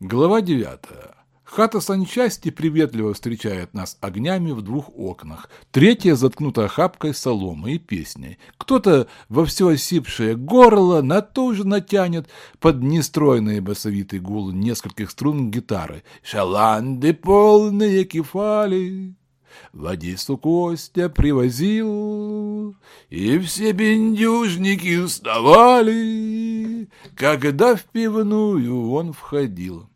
Глава 9. Хата санчасти приветливо встречает нас огнями в двух окнах. Третья заткнута охапкой соломы и песней. Кто-то во все осипшее горло натужно тянет под нестройный басовитый гул нескольких струн гитары. «Шаланды полные кефали!» В Одессу Костя привозил, И все бендюжники уставали, Когда в пивную он входил.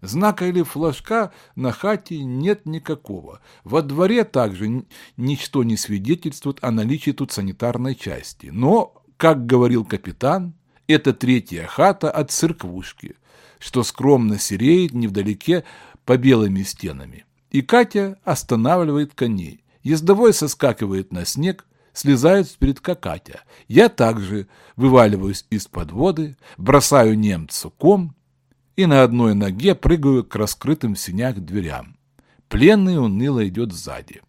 Знака или флажка на хате нет никакого. Во дворе также ничто не свидетельствует о наличии тут санитарной части. Но, как говорил капитан, это третья хата от церквушки, что скромно сереет невдалеке по белыми стенами. И Катя останавливает коней. Ездовой соскакивает на снег, слезает с передка Катя. Я также вываливаюсь из подводы, бросаю немцу ком и на одной ноге прыгаю к раскрытым в синях дверям. Пленный уныло идет сзади.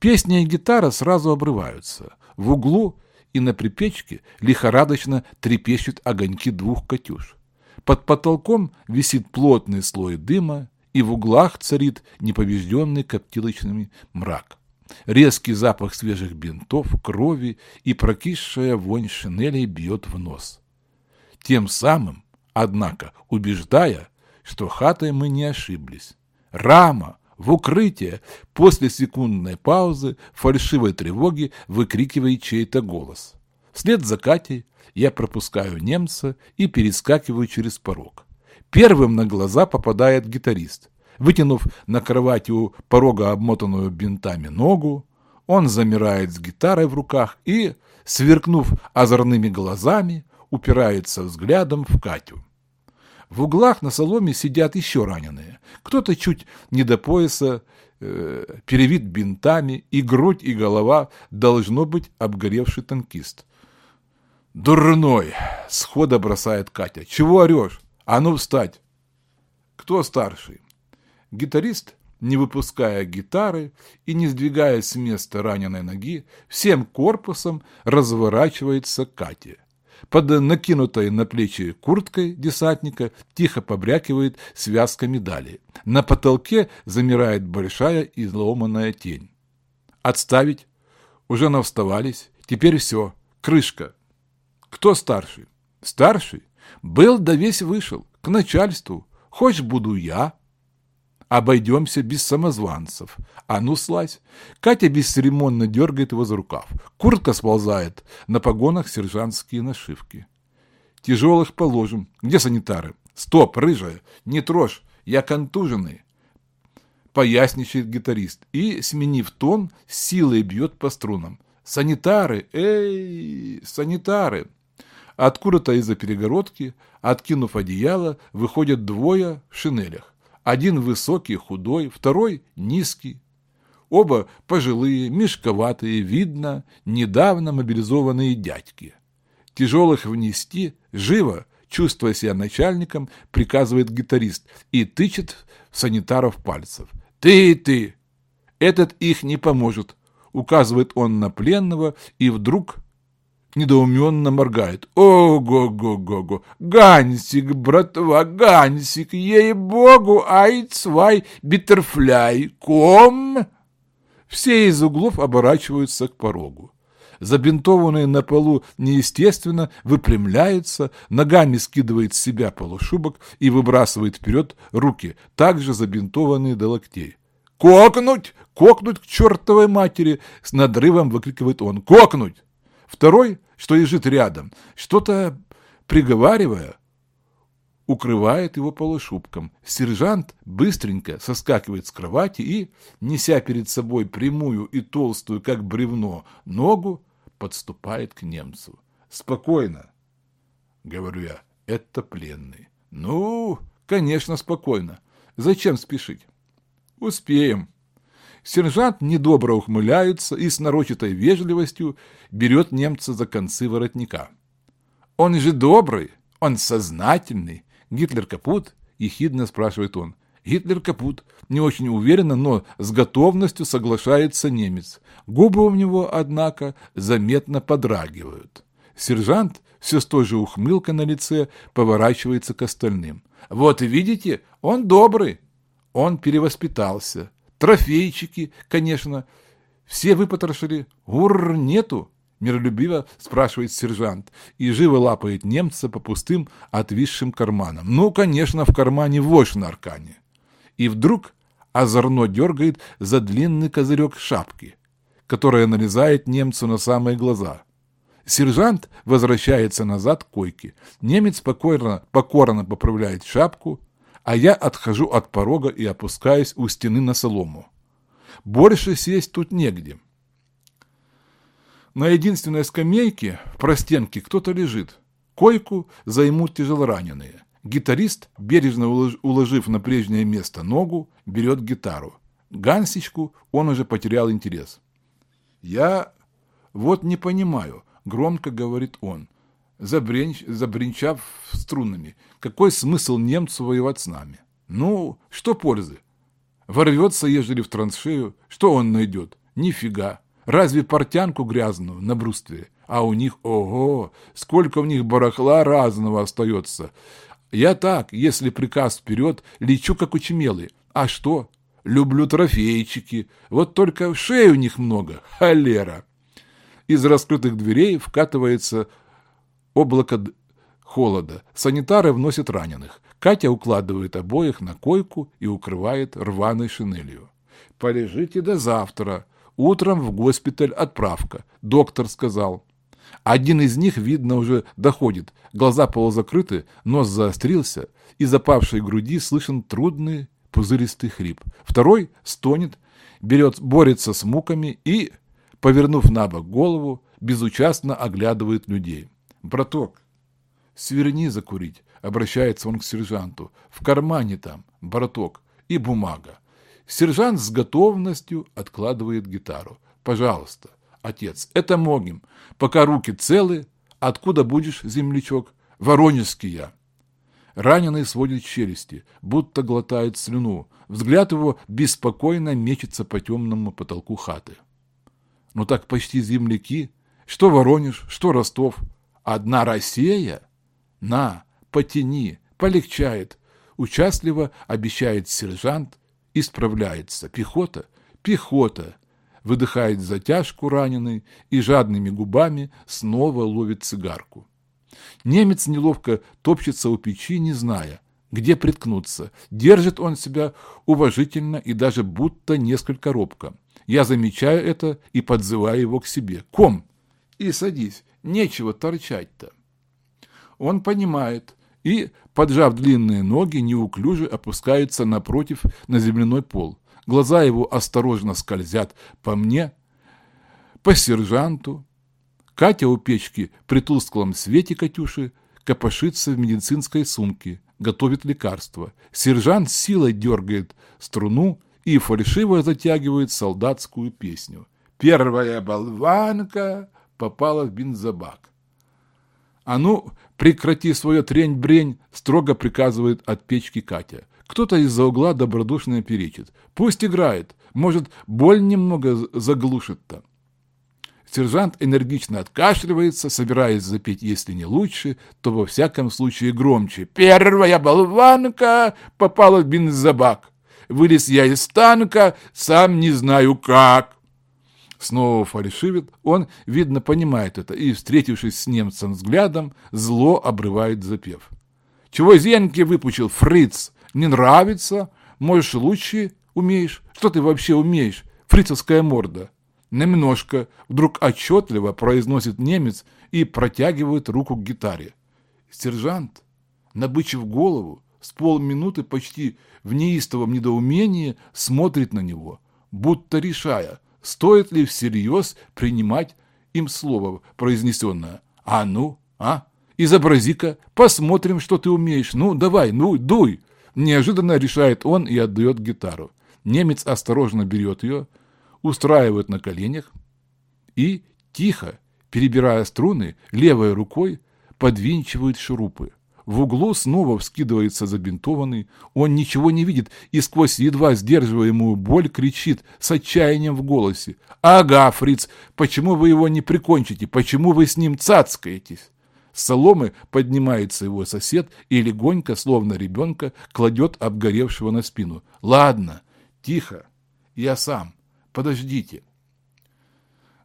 Песня и гитара сразу обрываются. В углу и на припечке лихорадочно трепещут огоньки двух «Катюш». Под потолком висит плотный слой дыма, и в углах царит неповежденный коптилочными мрак. Резкий запах свежих бинтов, крови и прокисшая вонь шинелей бьет в нос. Тем самым, однако, убеждая, что хатой мы не ошиблись. Рама, в укрытие, после секундной паузы, фальшивой тревоги, выкрикивает чей-то голос. Вслед за Катей я пропускаю немца и перескакиваю через порог. Первым на глаза попадает гитарист. Вытянув на кровати у порога обмотанную бинтами ногу, он замирает с гитарой в руках и, сверкнув озорными глазами, упирается взглядом в Катю. В углах на соломе сидят еще раненые. Кто-то чуть не до пояса э, перевит бинтами, и грудь, и голова должно быть обгоревший танкист. «Дурной!» — схода бросает Катя. «Чего орешь? А ну встать! Кто старший? Гитарист, не выпуская гитары и не сдвигая с места раненой ноги, всем корпусом разворачивается к Кате. Под накинутой на плечи курткой десантника тихо побрякивает связка медалей. На потолке замирает большая изломанная тень. Отставить. Уже навставались. Теперь все. Крышка. Кто старший? Старший? Был да весь вышел, к начальству. Хочешь, буду я. Обойдемся без самозванцев. А ну, слазь. Катя бесцеремонно дергает его за рукав. Куртка сползает. На погонах сержантские нашивки. Тяжелых положим. Где санитары? Стоп, рыжая, не трожь, я контуженный. Поясничает гитарист и, сменив тон, силой бьет по струнам. Санитары, эй, санитары. Откуда-то из-за перегородки, откинув одеяло, выходят двое в шинелях. Один высокий, худой, второй низкий. Оба пожилые, мешковатые, видно, недавно мобилизованные дядьки. Тяжелых внести, живо, чувствуя себя начальником, приказывает гитарист и тычет санитаров пальцев. «Ты, ты! Этот их не поможет!» Указывает он на пленного и вдруг недоуменно моргает. Ого-го-го-го! Гансик, братва, Гансик, ей-богу, айцвай, битерфляй, ком! Все из углов оборачиваются к порогу. Забинтованный на полу неестественно выпрямляется, ногами скидывает с себя полушубок и выбрасывает вперед руки, также забинтованные до локтей. «Кокнуть! Кокнуть к чертовой матери!» С надрывом выкрикивает он. «Кокнуть!» Второй, что лежит рядом, что-то приговаривая, укрывает его полушубком. Сержант быстренько соскакивает с кровати и, неся перед собой прямую и толстую, как бревно, ногу, подступает к немцу. «Спокойно», — говорю я, — «это пленный». «Ну, конечно, спокойно. Зачем спешить?» «Успеем», Сержант недобро ухмыляется и с нарочатой вежливостью берет немца за концы воротника. «Он же добрый, он сознательный. Гитлер капут?» – ехидно спрашивает он. Гитлер капут. Не очень уверенно, но с готовностью соглашается немец. Губы у него, однако, заметно подрагивают. Сержант все с той же ухмылкой на лице поворачивается к остальным. Вот видите, он добрый. Он перевоспитался. Трофейчики, конечно. Все выпотрошили. Ур, нету. Миролюбиво спрашивает сержант и живо лапает немца по пустым отвисшим карманам. Ну, конечно, в кармане вошь на аркане. И вдруг озорно дергает за длинный козырек шапки, которая налезает немцу на самые глаза. Сержант возвращается назад к койке. Немец покорно, покорно поправляет шапку, я отхожу от порога и опускаюсь у стены на солому. Больше сесть тут негде. На единственной скамейке в простенке кто-то лежит. Койку займут тяжелораненые. Гитарист, бережно уложив на прежнее место ногу, берет гитару. Гансичку он уже потерял интерес. «Я вот не понимаю», — громко говорит он, забренч, забринчав струнами. «Какой смысл немцу воевать с нами? Ну, что пользы? Ворвется, ежели в траншею, что он найдет? Нифига. Разве портянку грязную на бруствере? А у них, ого, сколько в них барахла разного остается. Я так, если приказ вперед, лечу как учемелый. А что? Люблю трофейчики. Вот только шеи у них много. Холера. Из раскрытых дверей вкатывается облако холода. Санитары вносят раненых. Катя укладывает обоих на койку и укрывает рваной шинелью. «Полежите до завтра», Утром в госпиталь отправка. Доктор сказал. Один из них, видно, уже доходит. Глаза полузакрыты, нос заострился, и запавшей груди слышен трудный пузыристый хрип. Второй стонет, берет, борется с муками и, повернув на бок голову, безучастно оглядывает людей. «Браток, сверни закурить», — обращается он к сержанту. «В кармане там, браток, и бумага. Сержант с готовностью откладывает гитару. «Пожалуйста, отец, это могим. Пока руки целы, откуда будешь, землячок? Воронежский я». Раненый сводит челюсти, будто глотает слюну. Взгляд его беспокойно мечется по темному потолку хаты. Ну так почти земляки. Что Воронеж, что Ростов. Одна Россия? На, потяни, полегчает. Участливо обещает сержант Исправляется. Пехота? Пехота. Выдыхает затяжку раненый и жадными губами снова ловит цигарку. Немец неловко топчется у печи, не зная, где приткнуться. Держит он себя уважительно и даже будто несколько робко. Я замечаю это и подзываю его к себе. «Ком!» «И садись, нечего торчать-то». Он понимает, и, поджав длинные ноги, неуклюже опускается напротив на земляной пол. Глаза его осторожно скользят по мне, по сержанту. Катя у печки при тусклом свете Катюши копошится в медицинской сумке, готовит лекарство. Сержант силой дергает струну и фальшиво затягивает солдатскую песню. Первая болванка попала в бензобак. «А ну, прекрати свое трень-брень!» – строго приказывает от печки Катя. Кто-то из-за угла добродушно перечит. «Пусть играет, может, боль немного заглушит-то». Сержант энергично откашливается, собираясь запеть, если не лучше, то во всяком случае громче. «Первая болванка попала в бензобак. Вылез я из танка, сам не знаю как». Снова фальшивит, он, видно, понимает это и, встретившись с немцем взглядом, зло обрывает запев. «Чего зенки выпучил, фриц? Не нравится? Можешь лучше умеешь? Что ты вообще умеешь? Фрицевская морда!» Немножко, вдруг отчетливо произносит немец и протягивает руку к гитаре. Сержант, набычив голову, с полминуты почти в неистовом недоумении смотрит на него, будто решая – стоит ли всерьез принимать им слово произнесенное. А ну, а? Изобрази-ка, посмотрим, что ты умеешь. Ну, давай, ну, дуй. Неожиданно решает он и отдает гитару. Немец осторожно берет ее, устраивает на коленях и, тихо, перебирая струны, левой рукой подвинчивает шурупы. В углу снова вскидывается забинтованный. Он ничего не видит и сквозь едва сдерживаемую боль кричит с отчаянием в голосе. «Ага, фриц, почему вы его не прикончите? Почему вы с ним цацкаетесь?» С соломы поднимается его сосед и легонько, словно ребенка, кладет обгоревшего на спину. «Ладно, тихо, я сам, подождите».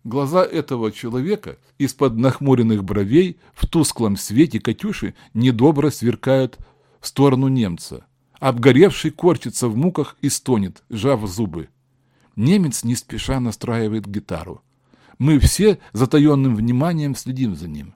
Глаза этого человека из-под нахмуренных бровей в тусклом свете Катюши недобро сверкают в сторону немца. Обгоревший корчится в муках и стонет, сжав зубы. Немец не спеша настраивает гитару. Мы все затаенным вниманием следим за ним.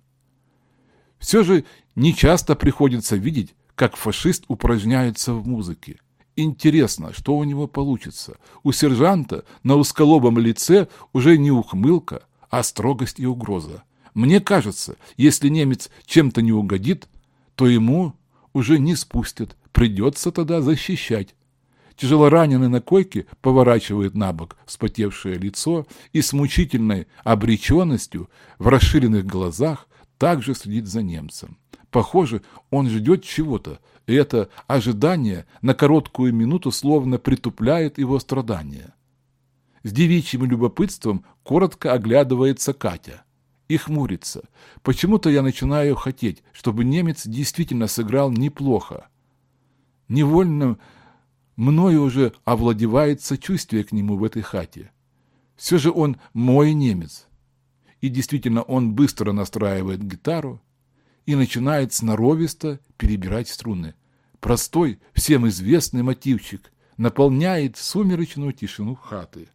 Все же нечасто приходится видеть, как фашист упражняется в музыке. Интересно, что у него получится. У сержанта на узколобом лице уже не ухмылка, а строгость и угроза. Мне кажется, если немец чем-то не угодит, то ему уже не спустят, придется тогда защищать. Тяжелораненый на койке поворачивает на бок вспотевшее лицо и с мучительной обреченностью в расширенных глазах также следит за немцем. Похоже, он ждет чего-то, и это ожидание на короткую минуту словно притупляет его страдания. С девичьим любопытством коротко оглядывается Катя и хмурится. Почему-то я начинаю хотеть, чтобы немец действительно сыграл неплохо. Невольно мною уже овладевает сочувствие к нему в этой хате. Все же он мой немец. И действительно, он быстро настраивает гитару, и начинает сноровисто перебирать струны. Простой, всем известный мотивчик наполняет сумеречную тишину хаты.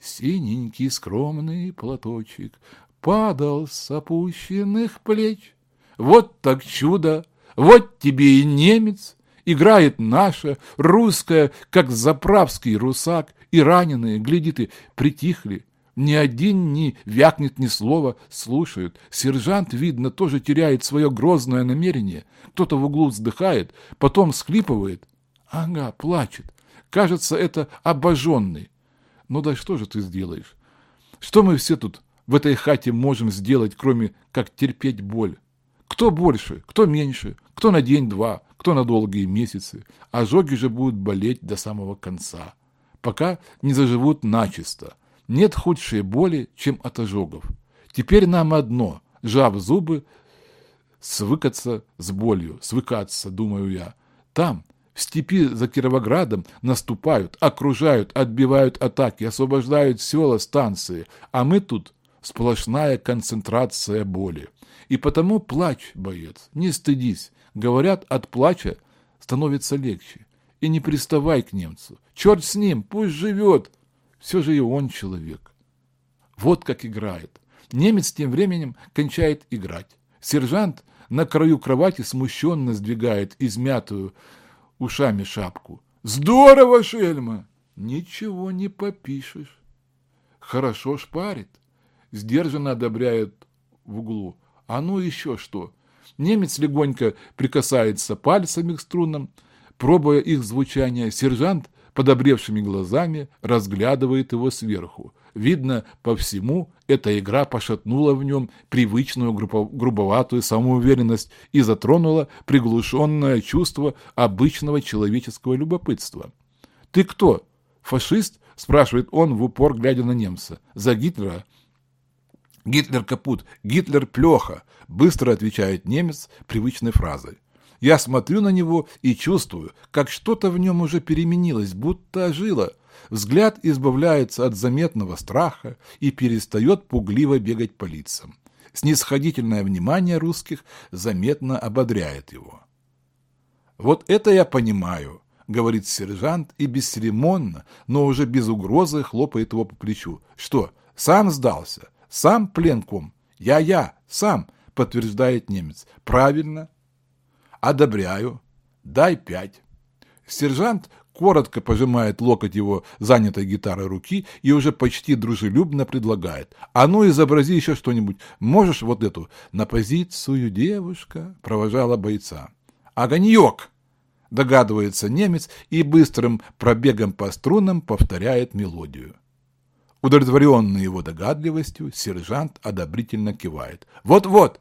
Синенький скромный платочек падал с опущенных плеч. Вот так чудо, вот тебе и немец, играет наша, русская, как заправский русак, и раненые, гляди ты, притихли, ни один не вякнет ни слова, слушают. Сержант, видно, тоже теряет свое грозное намерение. Кто-то в углу вздыхает, потом схлипывает. Ага, плачет. Кажется, это обожженный. Ну да что же ты сделаешь? Что мы все тут в этой хате можем сделать, кроме как терпеть боль? Кто больше, кто меньше, кто на день-два, кто на долгие месяцы. Ожоги же будут болеть до самого конца, пока не заживут начисто – нет худшей боли, чем от ожогов. Теперь нам одно, жав зубы, свыкаться с болью, свыкаться, думаю я. Там, в степи за Кировоградом, наступают, окружают, отбивают атаки, освобождают села, станции, а мы тут сплошная концентрация боли. И потому плачь, боец, не стыдись. Говорят, от плача становится легче. И не приставай к немцу. Черт с ним, пусть живет, все же и он человек. Вот как играет. Немец тем временем кончает играть. Сержант на краю кровати смущенно сдвигает измятую ушами шапку. «Здорово, Шельма!» «Ничего не попишешь». «Хорошо шпарит», — сдержанно одобряет в углу. «А ну еще что?» Немец легонько прикасается пальцами к струнам, пробуя их звучание. Сержант подобревшими глазами разглядывает его сверху. Видно, по всему, эта игра пошатнула в нем привычную грубоватую самоуверенность и затронула приглушенное чувство обычного человеческого любопытства. «Ты кто? Фашист?» – спрашивает он в упор, глядя на немца. «За Гитлера?» «Гитлер капут, Гитлер плеха», – быстро отвечает немец привычной фразой. Я смотрю на него и чувствую, как что-то в нем уже переменилось, будто ожило. Взгляд избавляется от заметного страха и перестает пугливо бегать по лицам. Снисходительное внимание русских заметно ободряет его. «Вот это я понимаю», — говорит сержант и бесцеремонно, но уже без угрозы хлопает его по плечу. «Что, сам сдался? Сам пленком? Я-я, сам», — подтверждает немец. «Правильно, Одобряю. Дай пять. Сержант коротко пожимает локоть его занятой гитарой руки и уже почти дружелюбно предлагает. «А ну, изобрази еще что-нибудь. Можешь вот эту? На позицию девушка провожала бойца». «Огонек!» Догадывается немец и быстрым пробегом по струнам повторяет мелодию. Удовлетворенный его догадливостью, сержант одобрительно кивает. «Вот-вот,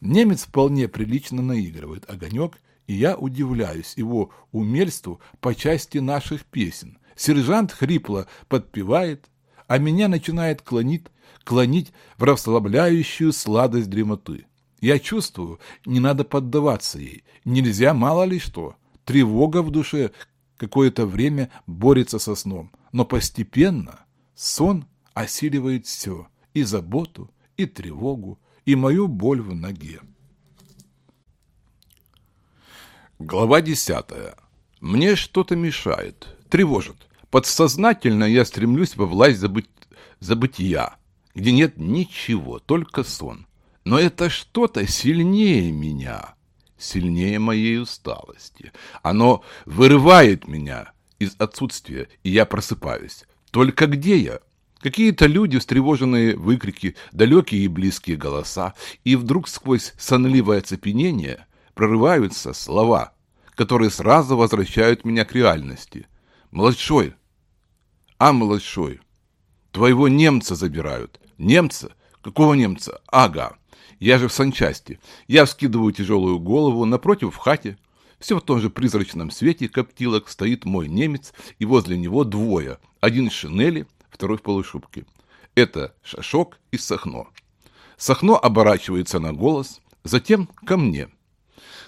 Немец вполне прилично наигрывает огонек, и я удивляюсь его умельству по части наших песен. Сержант хрипло подпевает, а меня начинает клонить, клонить в расслабляющую сладость дремоты. Я чувствую, не надо поддаваться ей, нельзя мало ли что. Тревога в душе какое-то время борется со сном, но постепенно сон осиливает все, и заботу, и тревогу, и мою боль в ноге. Глава десятая. Мне что-то мешает, тревожит. Подсознательно я стремлюсь во власть забыть, забытия, где нет ничего, только сон. Но это что-то сильнее меня, сильнее моей усталости. Оно вырывает меня из отсутствия, и я просыпаюсь. Только где я? Какие-то люди, встревоженные выкрики, далекие и близкие голоса, и вдруг сквозь сонливое оцепенение прорываются слова, которые сразу возвращают меня к реальности. «Младшой! А, младшой! Твоего немца забирают! Немца? Какого немца? Ага! Я же в санчасти. Я вскидываю тяжелую голову напротив в хате. Все в том же призрачном свете коптилок стоит мой немец, и возле него двое. Один в шинели, второй в полушубке. Это Шашок и Сахно. Сахно оборачивается на голос, затем ко мне.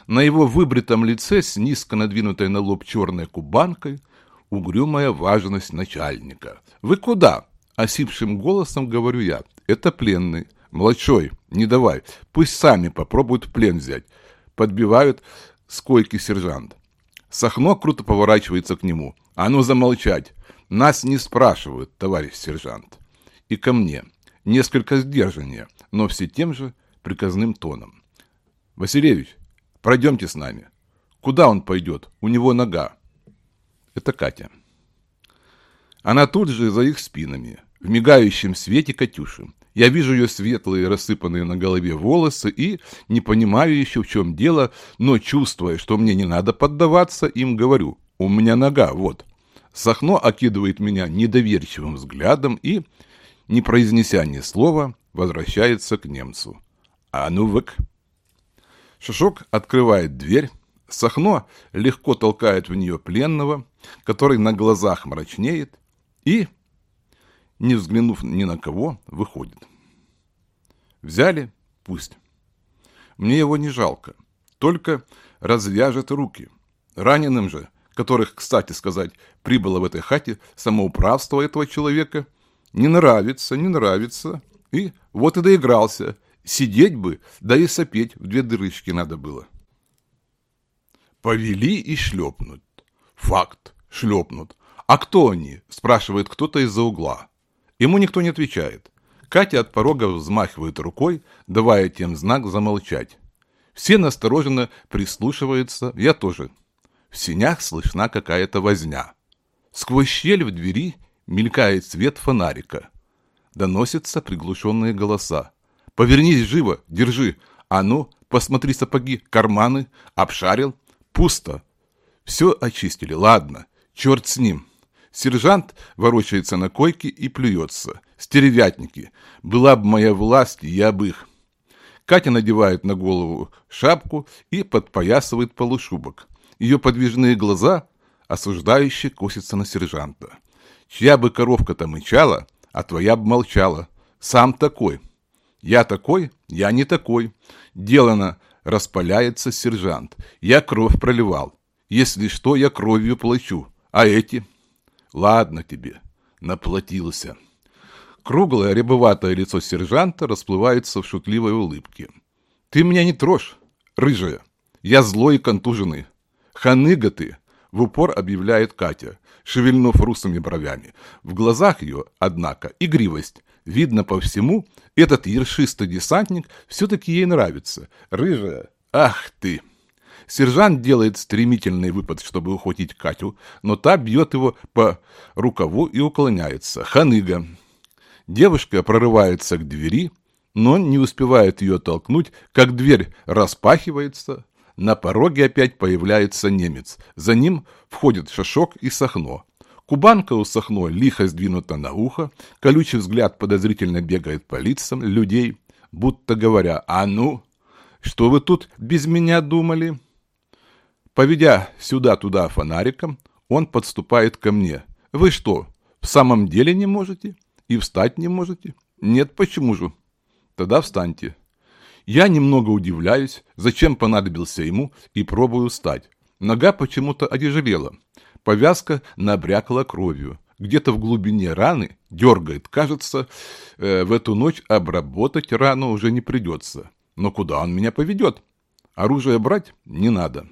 На его выбритом лице с низко надвинутой на лоб черной кубанкой угрюмая важность начальника. «Вы куда?» – осипшим голосом говорю я. «Это пленный. Младшой, не давай. Пусть сами попробуют плен взять». Подбивают с койки сержант. Сахно круто поворачивается к нему. «А ну замолчать! Нас не спрашивают, товарищ сержант. И ко мне. Несколько сдержаннее, но все тем же приказным тоном. Василевич, пройдемте с нами. Куда он пойдет? У него нога. Это Катя. Она тут же за их спинами, в мигающем свете Катюши. Я вижу ее светлые, рассыпанные на голове волосы и, не понимаю еще, в чем дело, но чувствуя, что мне не надо поддаваться, им говорю, у меня нога, вот. Сахно окидывает меня недоверчивым взглядом и, не произнеся ни слова, возвращается к немцу. «А ну вык!» Шишок открывает дверь, Сахно легко толкает в нее пленного, который на глазах мрачнеет и, не взглянув ни на кого, выходит. Взяли? Пусть. Мне его не жалко, только развяжет руки. Раненым же которых, кстати сказать, прибыло в этой хате самоуправство этого человека, не нравится, не нравится. И вот и доигрался. Сидеть бы, да и сопеть в две дырочки надо было. Повели и шлепнут. Факт, шлепнут. А кто они? Спрашивает кто-то из-за угла. Ему никто не отвечает. Катя от порога взмахивает рукой, давая тем знак замолчать. Все настороженно прислушиваются, я тоже. В синях слышна какая-то возня. Сквозь щель в двери мелькает свет фонарика. Доносятся приглушенные голоса. «Повернись живо! Держи! А ну, посмотри сапоги, карманы! Обшарил! Пусто!» Все очистили. Ладно, черт с ним. Сержант ворочается на койке и плюется. Стеревятники. Была бы моя власть, я бы их. Катя надевает на голову шапку и подпоясывает полушубок. Ее подвижные глаза осуждающе косятся на сержанта. Чья бы коровка-то мычала, а твоя бы молчала. Сам такой. Я такой, я не такой. Делано распаляется сержант. Я кровь проливал. Если что, я кровью плачу. А эти? Ладно тебе, наплатился. Круглое рябоватое лицо сержанта расплывается в шутливой улыбке. Ты меня не трожь, рыжая. Я злой и контуженный. «Ханыга ты!» — в упор объявляет Катя, шевельнув русыми бровями. В глазах ее, однако, игривость. Видно по всему, этот ершистый десантник все-таки ей нравится. Рыжая. Ах ты! Сержант делает стремительный выпад, чтобы ухватить Катю, но та бьет его по рукаву и уклоняется. Ханыга. Девушка прорывается к двери, но не успевает ее толкнуть, как дверь распахивается, на пороге опять появляется немец. За ним входит Шашок и Сахно. Кубанка у Сахно лихо сдвинута на ухо, колючий взгляд подозрительно бегает по лицам людей, будто говоря «А ну!». Что вы тут без меня думали? Поведя сюда-туда фонариком, он подступает ко мне. Вы что, в самом деле не можете? И встать не можете? Нет, почему же? Тогда встаньте. Я немного удивляюсь, зачем понадобился ему, и пробую встать. Нога почему-то одежевела. Повязка набрякла кровью. Где-то в глубине раны дергает. Кажется, э, в эту ночь обработать рану уже не придется. Но куда он меня поведет? Оружие брать не надо.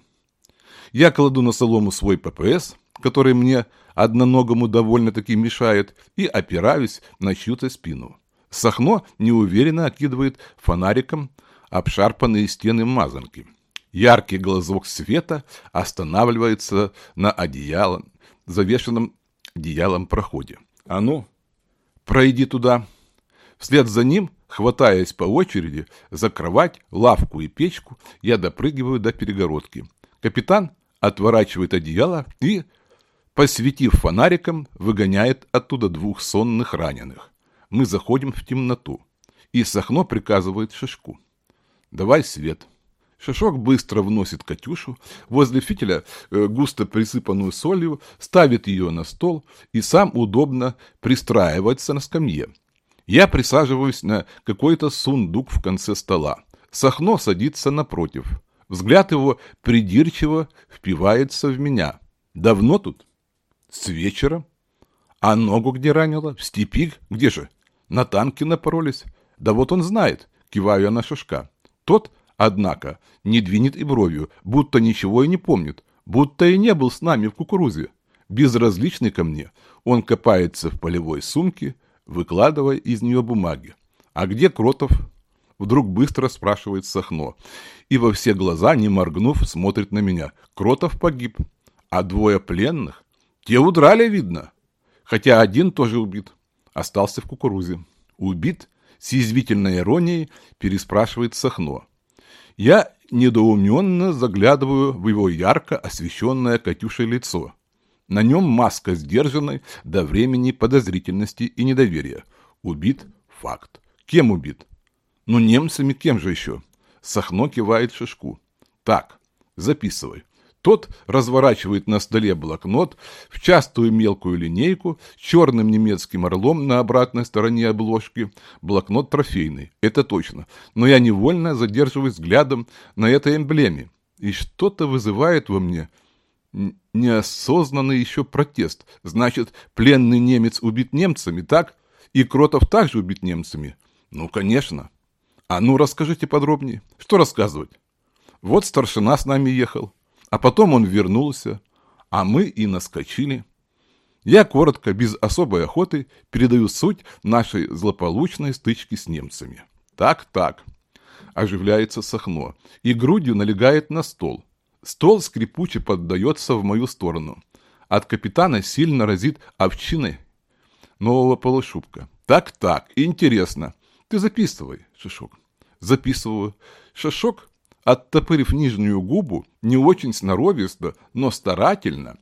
Я кладу на солому свой ППС, который мне одноногому довольно-таки мешает, и опираюсь на чью-то спину. Сахно неуверенно окидывает фонариком обшарпанные стены мазанки. Яркий глазок света останавливается на одеялом, завешенном одеялом проходе. А ну, пройди туда. Вслед за ним, хватаясь по очереди за кровать, лавку и печку, я допрыгиваю до перегородки. Капитан отворачивает одеяло и, посветив фонариком, выгоняет оттуда двух сонных раненых. Мы заходим в темноту, и Сахно приказывает Шишку. «Давай свет». Шишок быстро вносит Катюшу возле фитиля, э, густо присыпанную солью, ставит ее на стол и сам удобно пристраивается на скамье. Я присаживаюсь на какой-то сундук в конце стола. Сахно садится напротив. Взгляд его придирчиво впивается в меня. Давно тут? С вечера. А ногу где ранила? В степи? Где же? На танке напоролись? Да вот он знает, киваю я на шишка. Тот, однако, не двинет и бровью, будто ничего и не помнит, будто и не был с нами в кукурузе. Безразличный ко мне, он копается в полевой сумке, выкладывая из нее бумаги. А где Кротов? Вдруг быстро спрашивает Сахно. И во все глаза, не моргнув, смотрит на меня. Кротов погиб. А двое пленных? Те удрали, видно. Хотя один тоже убит. Остался в кукурузе. Убит? С язвительной иронией переспрашивает Сахно. Я недоуменно заглядываю в его ярко освещенное Катюшей лицо. На нем маска сдержанной до времени подозрительности и недоверия. Убит – факт. Кем убит? Ну, немцами кем же еще? Сахно кивает шишку. Так, записывай. Тот разворачивает на столе блокнот в частую мелкую линейку с черным немецким орлом на обратной стороне обложки. Блокнот трофейный, это точно. Но я невольно задерживаюсь взглядом на этой эмблеме. И что-то вызывает во мне неосознанный еще протест. Значит, пленный немец убит немцами, так? И Кротов также убит немцами? Ну, конечно. А ну, расскажите подробнее. Что рассказывать? Вот старшина с нами ехал. А потом он вернулся, а мы и наскочили. Я коротко, без особой охоты, передаю суть нашей злополучной стычки с немцами. Так-так. Оживляется Сахно и грудью налегает на стол. Стол скрипуче поддается в мою сторону. От капитана сильно разит овчиной нового полушубка. Так-так, интересно. Ты записывай, Шишок. Записываю. Шишок оттопырив нижнюю губу, не очень сноровисто, но старательно,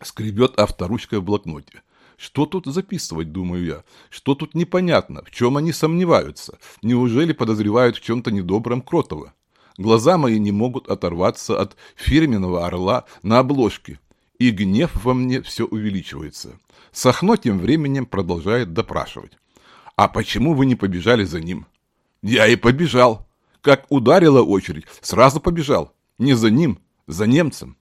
скребет авторучкой в блокноте. Что тут записывать, думаю я? Что тут непонятно? В чем они сомневаются? Неужели подозревают в чем-то недобром Кротова? Глаза мои не могут оторваться от фирменного орла на обложке, и гнев во мне все увеличивается. Сахно тем временем продолжает допрашивать. «А почему вы не побежали за ним?» «Я и побежал. Как ударила очередь, сразу побежал. Не за ним, за немцем.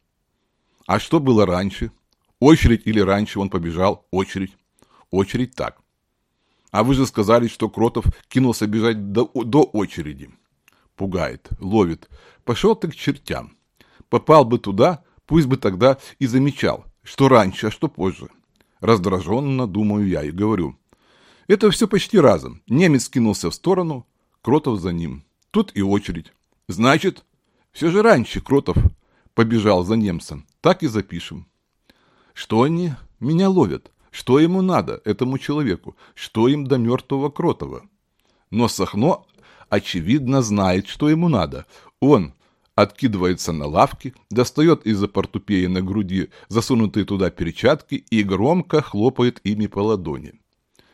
А что было раньше? Очередь или раньше он побежал? Очередь. Очередь так. А вы же сказали, что Кротов кинулся бежать до, до очереди. Пугает, ловит. Пошел ты к чертям. Попал бы туда, пусть бы тогда и замечал, что раньше, а что позже. Раздраженно думаю я и говорю. Это все почти разом. Немец кинулся в сторону, Кротов за ним. Тут и очередь. Значит, все же раньше Кротов побежал за немцем. Так и запишем. Что они меня ловят? Что ему надо, этому человеку? Что им до мертвого Кротова? Но Сахно, очевидно, знает, что ему надо. Он откидывается на лавке, достает из-за портупеи на груди засунутые туда перчатки и громко хлопает ими по ладони.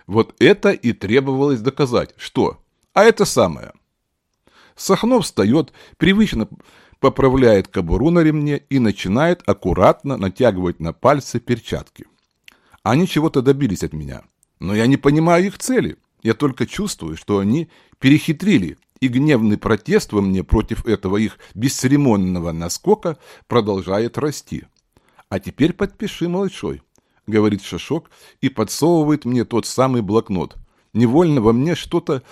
Вот это и требовалось доказать. Что? А это самое. Сахнов встает, привычно поправляет кобуру на ремне и начинает аккуратно натягивать на пальцы перчатки. Они чего-то добились от меня, но я не понимаю их цели. Я только чувствую, что они перехитрили, и гневный протест во мне против этого их бесцеремонного наскока продолжает расти. А теперь подпиши, малышой, говорит Шашок и подсовывает мне тот самый блокнот. Невольно во мне что-то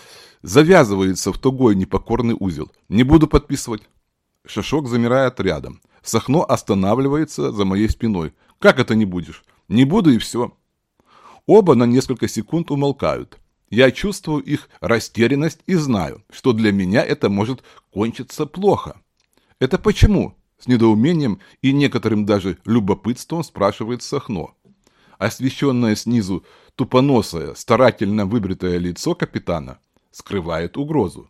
завязывается в тугой непокорный узел. Не буду подписывать. Шашок замирает рядом. Сахно останавливается за моей спиной. Как это не будешь? Не буду и все. Оба на несколько секунд умолкают. Я чувствую их растерянность и знаю, что для меня это может кончиться плохо. Это почему? С недоумением и некоторым даже любопытством спрашивает Сахно. Освещенное снизу тупоносое, старательно выбритое лицо капитана скрывает угрозу.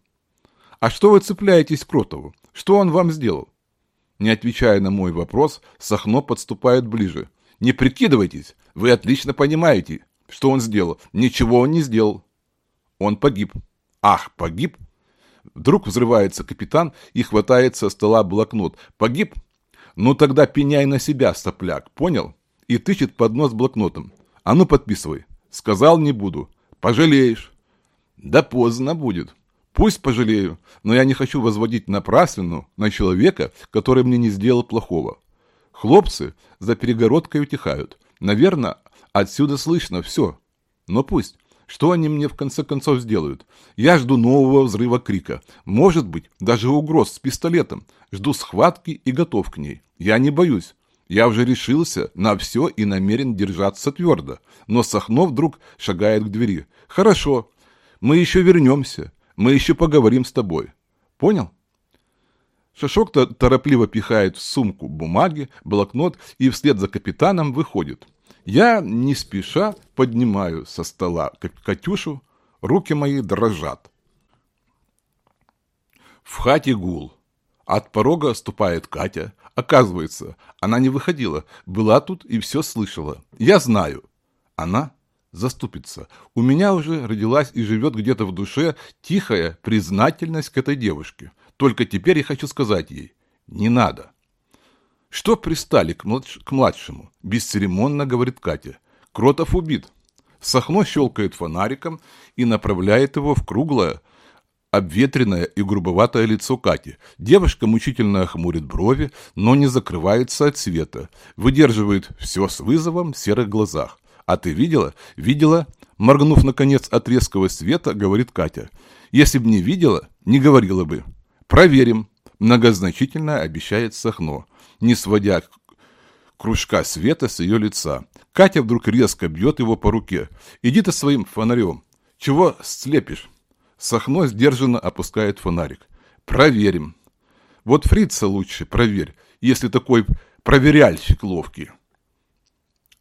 «А что вы цепляетесь к Кротову? Что он вам сделал?» Не отвечая на мой вопрос, Сахно подступает ближе. «Не прикидывайтесь, вы отлично понимаете, что он сделал. Ничего он не сделал. Он погиб. Ах, погиб? Вдруг взрывается капитан и хватает со стола блокнот. Погиб? Ну тогда пеняй на себя, сопляк, понял? И тычет под нос блокнотом. А ну подписывай. Сказал не буду. Пожалеешь. Да поздно будет. Пусть пожалею, но я не хочу возводить напраслину на человека, который мне не сделал плохого. Хлопцы за перегородкой утихают. Наверное, отсюда слышно все. Но пусть. Что они мне в конце концов сделают? Я жду нового взрыва крика. Может быть, даже угроз с пистолетом. Жду схватки и готов к ней. Я не боюсь. Я уже решился на все и намерен держаться твердо. Но Сахно вдруг шагает к двери. Хорошо, мы еще вернемся. Мы еще поговорим с тобой. Понял? Шашок -то торопливо пихает в сумку бумаги, блокнот и вслед за капитаном выходит. Я не спеша поднимаю со стола Катюшу, руки мои дрожат. В хате гул. От порога ступает Катя. Оказывается, она не выходила, была тут и все слышала. Я знаю. Она заступится. У меня уже родилась и живет где-то в душе тихая признательность к этой девушке. Только теперь я хочу сказать ей, не надо. Что пристали к, младш... к младшему? Бесцеремонно говорит Катя. Кротов убит. Сахно щелкает фонариком и направляет его в круглое, обветренное и грубоватое лицо Кати. Девушка мучительно охмурит брови, но не закрывается от света. Выдерживает все с вызовом в серых глазах. «А ты видела?» «Видела?» Моргнув, наконец, от резкого света, говорит Катя. «Если б не видела, не говорила бы». «Проверим», многозначительно обещает Сахно не сводя кружка света с ее лица. Катя вдруг резко бьет его по руке. «Иди ты своим фонарем. Чего слепишь?» Сахно сдержанно опускает фонарик. «Проверим. Вот фрица лучше проверь, если такой проверяльщик ловкий».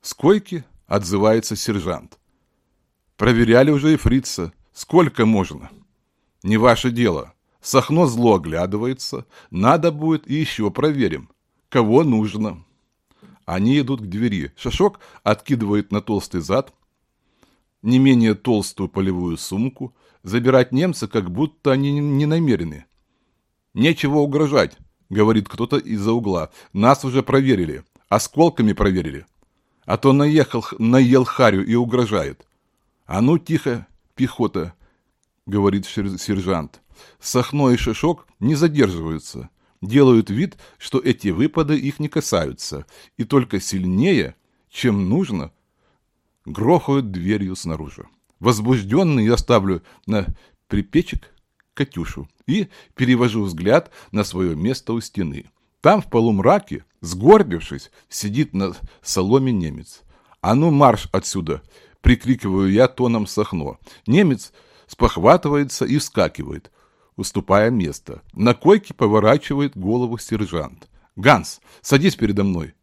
С койки отзывается сержант. «Проверяли уже и фрица. Сколько можно?» «Не ваше дело». Сахно зло оглядывается. «Надо будет и еще проверим кого нужно. Они идут к двери. Шашок откидывает на толстый зад не менее толстую полевую сумку. Забирать немца, как будто они не намерены. «Нечего угрожать», — говорит кто-то из-за угла. «Нас уже проверили. Осколками проверили. А то наехал, наел харю и угрожает». «А ну, тихо, пехота», — говорит сержант. Сахно и Шишок не задерживаются делают вид, что эти выпады их не касаются, и только сильнее, чем нужно, грохают дверью снаружи. Возбужденный я ставлю на припечек Катюшу и перевожу взгляд на свое место у стены. Там в полумраке, сгорбившись, сидит на соломе немец. «А ну марш отсюда!» — прикрикиваю я тоном сахно. Немец спохватывается и вскакивает уступая место. На койке поворачивает голову сержант. «Ганс, садись передо мной».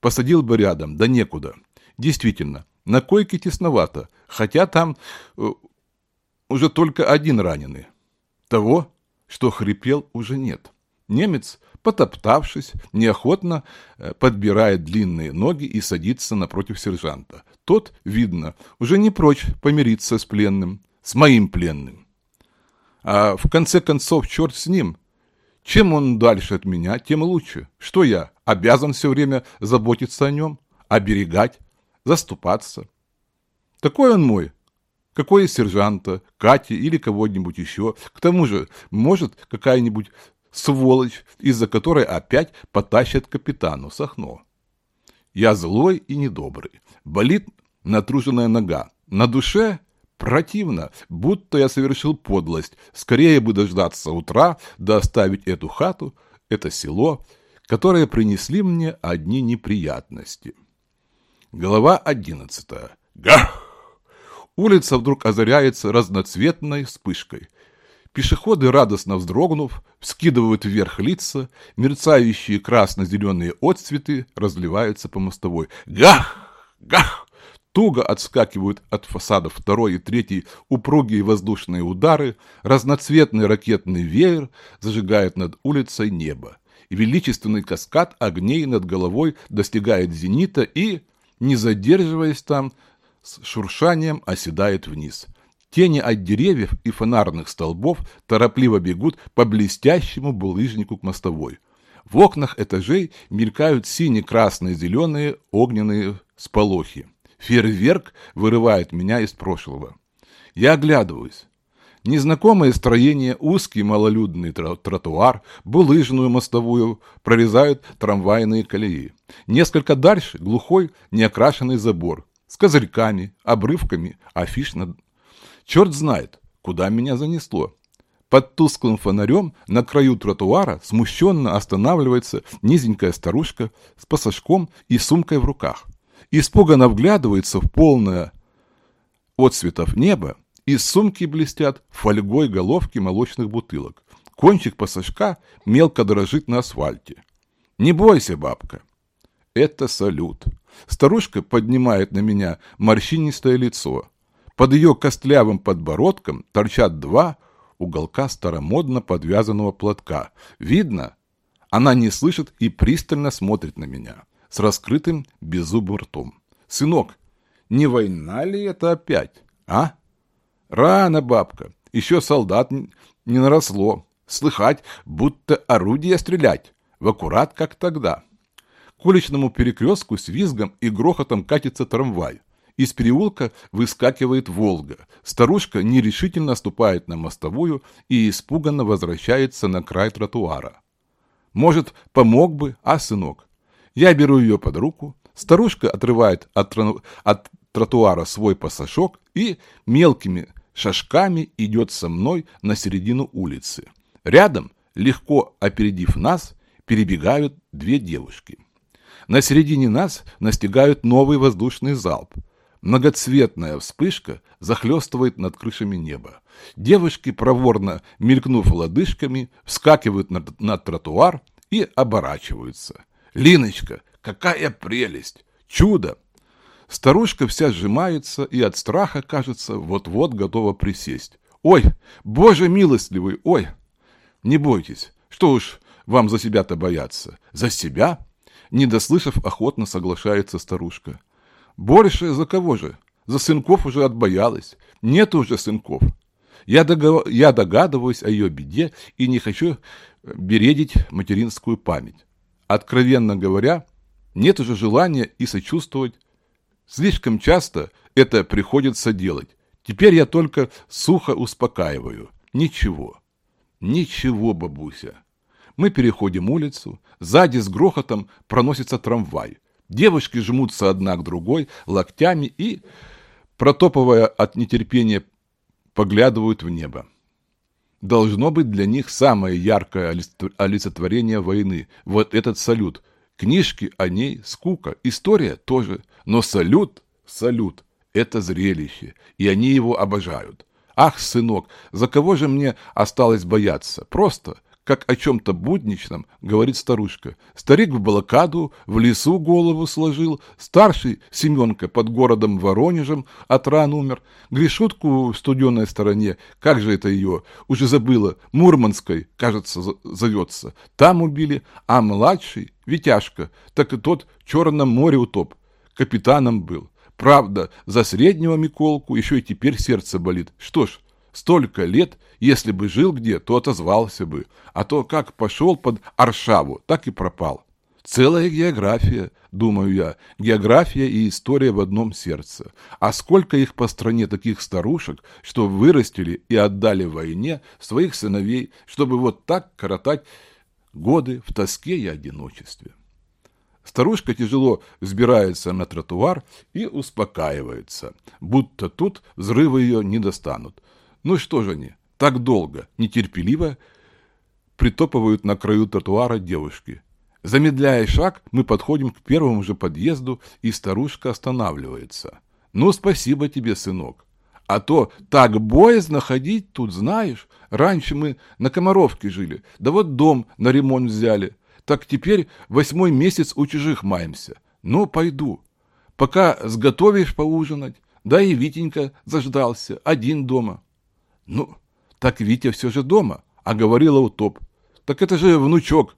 Посадил бы рядом, да некуда. Действительно, на койке тесновато, хотя там э, уже только один раненый. Того, что хрипел, уже нет. Немец, потоптавшись, неохотно э, подбирает длинные ноги и садится напротив сержанта. Тот, видно, уже не прочь помириться с пленным, с моим пленным. А в конце концов, черт с ним. Чем он дальше от меня, тем лучше. Что я, обязан все время заботиться о нем, оберегать, заступаться? Такой он мой, какой из сержанта, Кати или кого-нибудь еще. К тому же, может, какая-нибудь сволочь, из-за которой опять потащат капитану Сахно. Я злой и недобрый. Болит натруженная нога. На душе противно, будто я совершил подлость. Скорее бы дождаться утра, да оставить эту хату, это село, которые принесли мне одни неприятности. Глава одиннадцатая. Гах! Улица вдруг озаряется разноцветной вспышкой. Пешеходы, радостно вздрогнув, вскидывают вверх лица, мерцающие красно-зеленые отцветы разливаются по мостовой. Гах! Гах! Туго отскакивают от фасадов второй и третий упругие воздушные удары, разноцветный ракетный веер зажигает над улицей небо, и величественный каскад огней над головой достигает зенита и, не задерживаясь там, с шуршанием оседает вниз. Тени от деревьев и фонарных столбов торопливо бегут по блестящему булыжнику к мостовой. В окнах этажей мелькают сине-красные зеленые огненные сполохи. Фейерверк вырывает меня из прошлого. Я оглядываюсь. Незнакомое строение, узкий малолюдный тротуар, булыжную мостовую прорезают трамвайные колеи. Несколько дальше глухой неокрашенный забор с козырьками, обрывками афиш над Черт знает, куда меня занесло. Под тусклым фонарем на краю тротуара смущенно останавливается низенькая старушка с пасашком и сумкой в руках. Испуганно вглядывается в полное отцветов небо, из сумки блестят фольгой головки молочных бутылок. Кончик пасашка мелко дрожит на асфальте. «Не бойся, бабка!» Это салют. Старушка поднимает на меня морщинистое лицо. Под ее костлявым подбородком торчат два уголка старомодно подвязанного платка. Видно, она не слышит и пристально смотрит на меня с раскрытым беззубым ртом. «Сынок, не война ли это опять, а?» «Рано, бабка, еще солдат не наросло. Слыхать, будто орудие стрелять, в аккурат как тогда». К уличному перекрестку с визгом и грохотом катится трамвай. Из переулка выскакивает «Волга». Старушка нерешительно ступает на мостовую и испуганно возвращается на край тротуара. Может, помог бы, а, сынок? Я беру ее под руку, старушка отрывает от, от тротуара свой пасашок и мелкими шажками идет со мной на середину улицы. Рядом, легко опередив нас, перебегают две девушки. На середине нас настигают новый воздушный залп. Многоцветная вспышка захлестывает над крышами неба. Девушки, проворно мелькнув лодыжками, вскакивают на, на тротуар и оборачиваются. «Линочка, какая прелесть! Чудо!» Старушка вся сжимается и от страха, кажется, вот-вот готова присесть. «Ой, боже милостливый, ой!» «Не бойтесь, что уж вам за себя-то бояться?» «За себя?» Не дослышав, охотно соглашается старушка. Больше за кого же? За сынков уже отбоялась. Нет уже сынков. Я, догов... я догадываюсь о ее беде и не хочу бередить материнскую память. Откровенно говоря, нет уже желания и сочувствовать. Слишком часто это приходится делать. Теперь я только сухо успокаиваю. Ничего. Ничего, бабуся. Мы переходим улицу. Сзади с грохотом проносится трамвай. Девушки жмутся одна к другой локтями и, протопывая от нетерпения, поглядывают в небо. Должно быть для них самое яркое олицетворение войны. Вот этот салют. Книжки о ней скука, история тоже. Но салют, салют – это зрелище, и они его обожают. Ах, сынок, за кого же мне осталось бояться? Просто как о чем-то будничном, говорит старушка. Старик в блокаду, в лесу голову сложил, старший Семенка под городом Воронежем от ран умер, Гришутку в студенной стороне, как же это ее, уже забыла, Мурманской, кажется, зовется, там убили, а младший, Витяшка, так и тот в Черном море утоп, капитаном был. Правда, за среднего Миколку еще и теперь сердце болит. Что ж, Столько лет, если бы жил где, то отозвался бы, а то как пошел под Аршаву, так и пропал. Целая география, думаю я, география и история в одном сердце. А сколько их по стране таких старушек, что вырастили и отдали войне своих сыновей, чтобы вот так коротать годы в тоске и одиночестве. Старушка тяжело взбирается на тротуар и успокаивается, будто тут взрывы ее не достанут. Ну что же они, так долго, нетерпеливо притопывают на краю тротуара девушки. Замедляя шаг, мы подходим к первому же подъезду, и старушка останавливается. «Ну, спасибо тебе, сынок. А то так боязно ходить тут, знаешь. Раньше мы на Комаровке жили, да вот дом на ремонт взяли. Так теперь восьмой месяц у чужих маемся. Ну, пойду. Пока сготовишь поужинать, да и Витенька заждался, один дома. Ну, так Витя все же дома, а говорила утоп. Так это же внучок,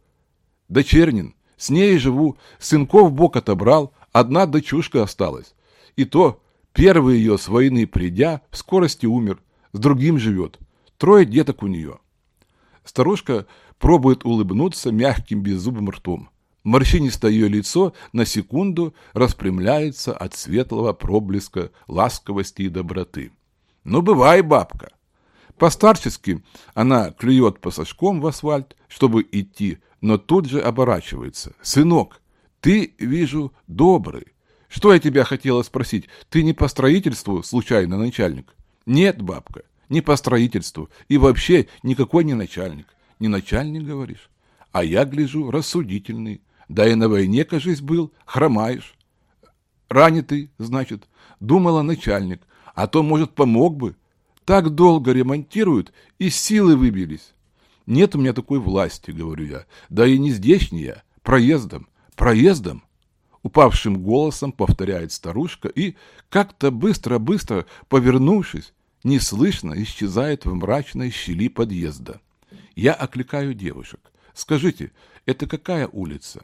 дочернин. С ней живу, сынков бок отобрал, одна дочушка осталась. И то первый ее с войны придя, в скорости умер, с другим живет. Трое деток у нее. Старушка пробует улыбнуться мягким беззубым ртом. Морщинистое ее лицо на секунду распрямляется от светлого проблеска ласковости и доброты. «Ну, бывай, бабка!» Постарчески она клюет пассажком в асфальт, чтобы идти, но тут же оборачивается. «Сынок, ты, вижу, добрый. Что я тебя хотела спросить? Ты не по строительству, случайно, начальник?» «Нет, бабка, не по строительству. И вообще никакой не начальник. Не начальник, говоришь? А я гляжу, рассудительный. Да и на войне, кажись, был, хромаешь. Ранитый, значит. Думала начальник. А то, может, помог бы. Так долго ремонтируют, и силы выбились. Нет у меня такой власти, говорю я. Да и не здешний я. Проездом. Проездом. Упавшим голосом повторяет старушка и, как-то быстро-быстро повернувшись, неслышно исчезает в мрачной щели подъезда. Я окликаю девушек. Скажите, это какая улица?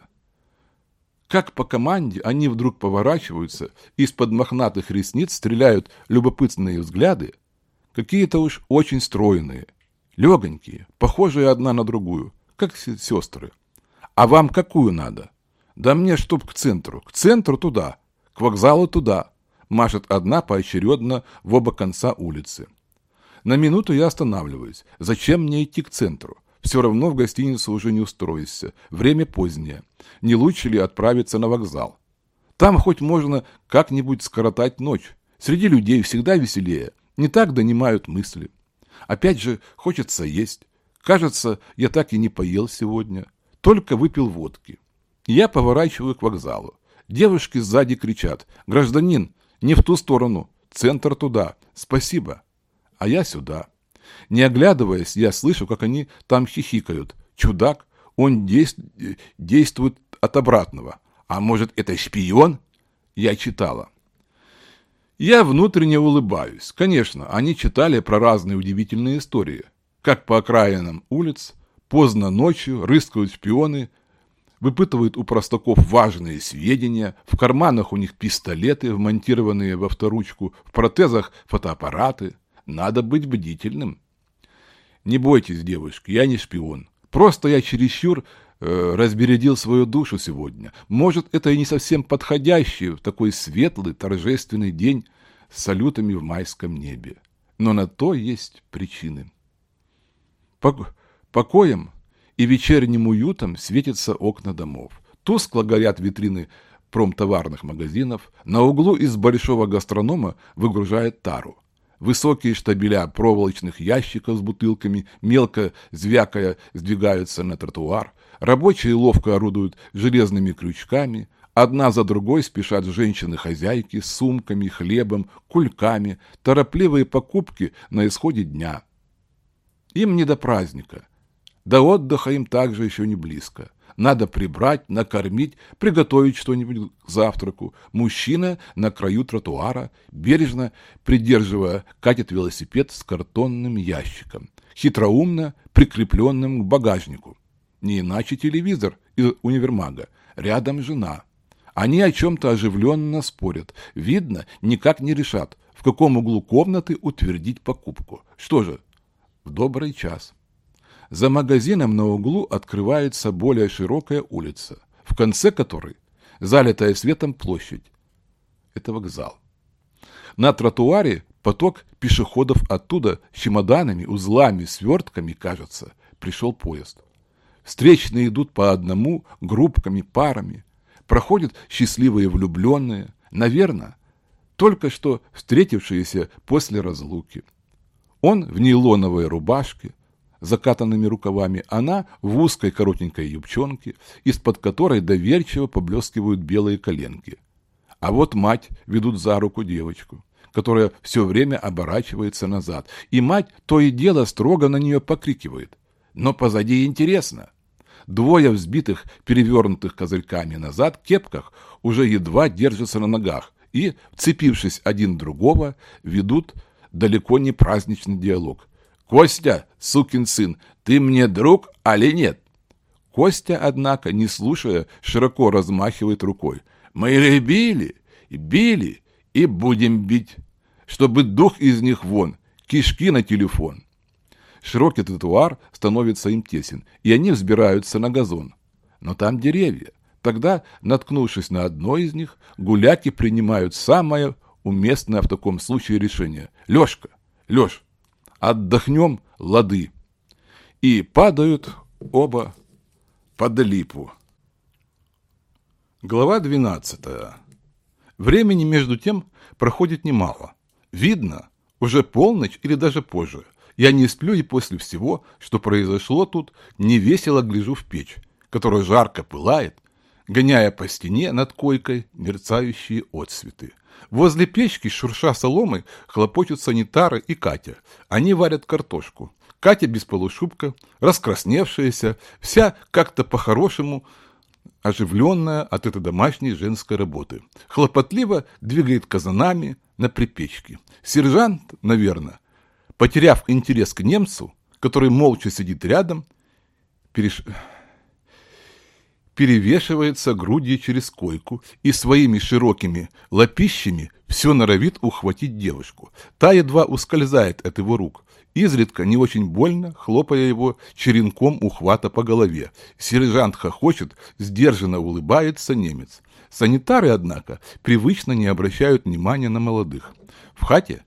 Как по команде они вдруг поворачиваются, из-под мохнатых ресниц стреляют любопытные взгляды, какие-то уж очень стройные, легонькие, похожие одна на другую, как сестры. А вам какую надо? Да мне чтоб к центру, к центру туда, к вокзалу туда, машет одна поочередно в оба конца улицы. На минуту я останавливаюсь. Зачем мне идти к центру? Все равно в гостиницу уже не устроишься. Время позднее. Не лучше ли отправиться на вокзал? Там хоть можно как-нибудь скоротать ночь. Среди людей всегда веселее. Не так донимают мысли. Опять же, хочется есть. Кажется, я так и не поел сегодня. Только выпил водки. Я поворачиваю к вокзалу. Девушки сзади кричат. «Гражданин, не в ту сторону. Центр туда. Спасибо» а я сюда. Не оглядываясь, я слышу, как они там хихикают. Чудак, он действует от обратного. А может, это шпион? Я читала. Я внутренне улыбаюсь. Конечно, они читали про разные удивительные истории. Как по окраинам улиц, поздно ночью рыскают шпионы, выпытывают у простаков важные сведения, в карманах у них пистолеты, вмонтированные во вторучку, в протезах фотоаппараты – надо быть бдительным. Не бойтесь, девушка, я не шпион. Просто я чересчур разбередил свою душу сегодня. Может, это и не совсем подходящий в такой светлый, торжественный день с салютами в майском небе. Но на то есть причины. Покоем и вечерним уютом светятся окна домов. Тускло горят витрины промтоварных магазинов. На углу из большого гастронома выгружает тару. Высокие штабеля проволочных ящиков с бутылками, мелко звякая, сдвигаются на тротуар. Рабочие ловко орудуют железными крючками. Одна за другой спешат женщины-хозяйки с сумками, хлебом, кульками, торопливые покупки на исходе дня. Им не до праздника. До отдыха им также еще не близко. Надо прибрать, накормить, приготовить что-нибудь к завтраку. Мужчина на краю тротуара, бережно придерживая, катит велосипед с картонным ящиком, хитроумно прикрепленным к багажнику. Не иначе телевизор из универмага. Рядом жена. Они о чем-то оживленно спорят. Видно, никак не решат, в каком углу комнаты утвердить покупку. Что же, в добрый час. За магазином на углу открывается более широкая улица, в конце которой залитая светом площадь. Это вокзал. На тротуаре поток пешеходов оттуда с чемоданами, узлами, свертками, кажется, пришел поезд. Встречные идут по одному, группками, парами. Проходят счастливые влюбленные, наверное, только что встретившиеся после разлуки. Он в нейлоновой рубашке, закатанными рукавами, она в узкой коротенькой юбчонке, из-под которой доверчиво поблескивают белые коленки. А вот мать ведут за руку девочку, которая все время оборачивается назад, и мать то и дело строго на нее покрикивает. Но позади интересно. Двое взбитых, перевернутых козырьками назад кепках уже едва держатся на ногах и, вцепившись один другого, ведут далеко не праздничный диалог. «Костя, сукин сын, ты мне друг, али нет?» Костя, однако, не слушая, широко размахивает рукой. «Мы их били, били и будем бить, чтобы дух из них вон, кишки на телефон». Широкий тротуар становится им тесен, и они взбираются на газон. Но там деревья. Тогда, наткнувшись на одно из них, гуляки принимают самое уместное в таком случае решение. Лешка, Леш, отдохнем, лады. И падают оба под липу. Глава 12. Времени между тем проходит немало. Видно, уже полночь или даже позже. Я не сплю и после всего, что произошло тут, не весело гляжу в печь, которая жарко пылает, гоняя по стене над койкой мерцающие отсветы. Возле печки, шурша соломы, хлопочут санитары и Катя. Они варят картошку. Катя без полушубка, раскрасневшаяся, вся как-то по-хорошему оживленная от этой домашней женской работы. Хлопотливо двигает казанами на припечке. Сержант, наверное, потеряв интерес к немцу, который молча сидит рядом, переш... перевешивается грудью через койку и своими широкими лапищами все норовит ухватить девушку. Та едва ускользает от его рук, изредка не очень больно, хлопая его черенком ухвата по голове. Сержант хохочет, сдержанно улыбается немец. Санитары, однако, привычно не обращают внимания на молодых. В хате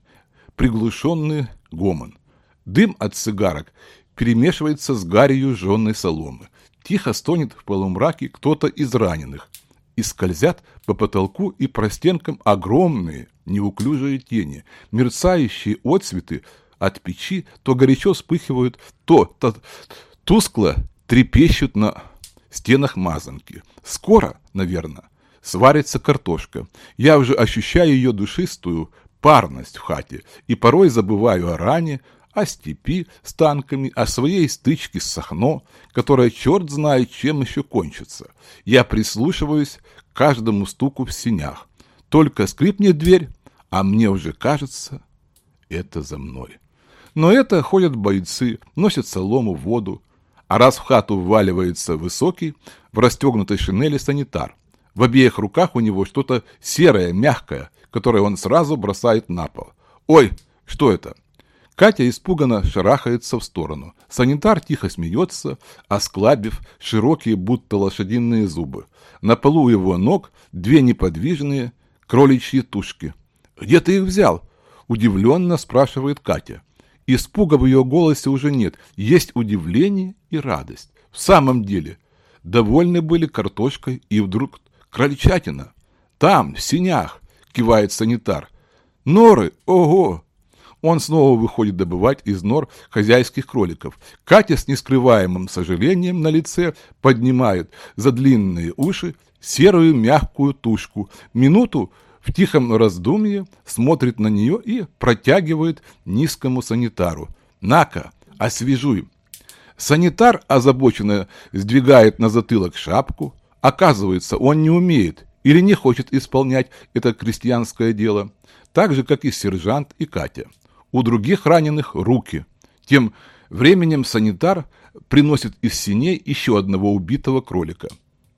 приглушенный гомон. Дым от сигарок перемешивается с гарью жженной соломы. Тихо стонет в полумраке кто-то из раненых. И скользят по потолку и простенкам огромные, неуклюжие тени, мерцающие отцветы от печи то горячо вспыхивают, то, то тускло трепещут на стенах мазанки. Скоро, наверное, сварится картошка. Я уже ощущаю ее душистую парность в хате и порой забываю о ране, о степи с танками, о своей стычке с Сахно, которая черт знает, чем еще кончится. Я прислушиваюсь к каждому стуку в синях. Только скрипнет дверь, а мне уже кажется, это за мной. Но это ходят бойцы, носят солому в воду, а раз в хату вваливается высокий, в расстегнутой шинели санитар. В обеих руках у него что-то серое, мягкое, которое он сразу бросает на пол. «Ой, что это?» Катя испуганно шарахается в сторону. Санитар тихо смеется, осклабив широкие, будто лошадиные зубы. На полу его ног две неподвижные кроличьи тушки. «Где ты их взял?» – удивленно спрашивает Катя. Испуга в ее голосе уже нет, есть удивление и радость. В самом деле, довольны были картошкой и вдруг крольчатина. Там, в синях, кивает санитар. Норы, ого! Он снова выходит добывать из нор хозяйских кроликов. Катя с нескрываемым сожалением на лице поднимает за длинные уши серую мягкую тушку. Минуту в тихом раздумье смотрит на нее и протягивает низкому санитару. «На-ка, освежуй!» Санитар озабоченно сдвигает на затылок шапку. Оказывается, он не умеет или не хочет исполнять это крестьянское дело, так же, как и сержант и Катя. У других раненых руки. Тем временем санитар приносит из синей еще одного убитого кролика.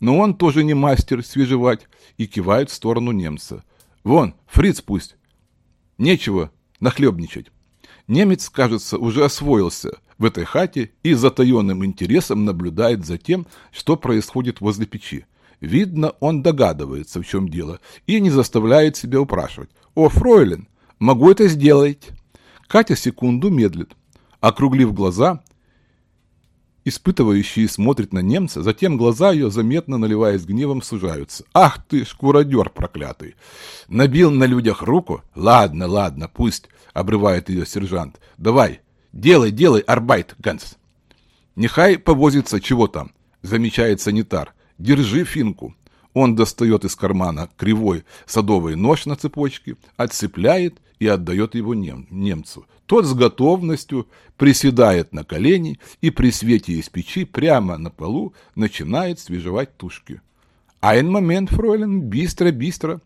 Но он тоже не мастер свежевать и кивает в сторону немца. Вон, фриц пусть. Нечего нахлебничать. Немец, кажется, уже освоился в этой хате и с затаенным интересом наблюдает за тем, что происходит возле печи. Видно, он догадывается, в чем дело, и не заставляет себя упрашивать. «О, фройлен, могу это сделать?» Катя секунду медлит. Округлив глаза, испытывающие смотрит на немца, затем глаза ее, заметно наливаясь гневом, сужаются. «Ах ты, шкуродер проклятый! Набил на людях руку? Ладно, ладно, пусть!» — обрывает ее сержант. «Давай, делай, делай, арбайт, Ганс!» «Нехай повозится, чего там!» — замечает санитар. «Держи финку!» Он достает из кармана кривой садовый нож на цепочке, отцепляет и отдает его нем, немцу. Тот с готовностью приседает на колени и при свете из печи прямо на полу начинает свежевать тушки. Айн момент, фройлен, быстро-быстро.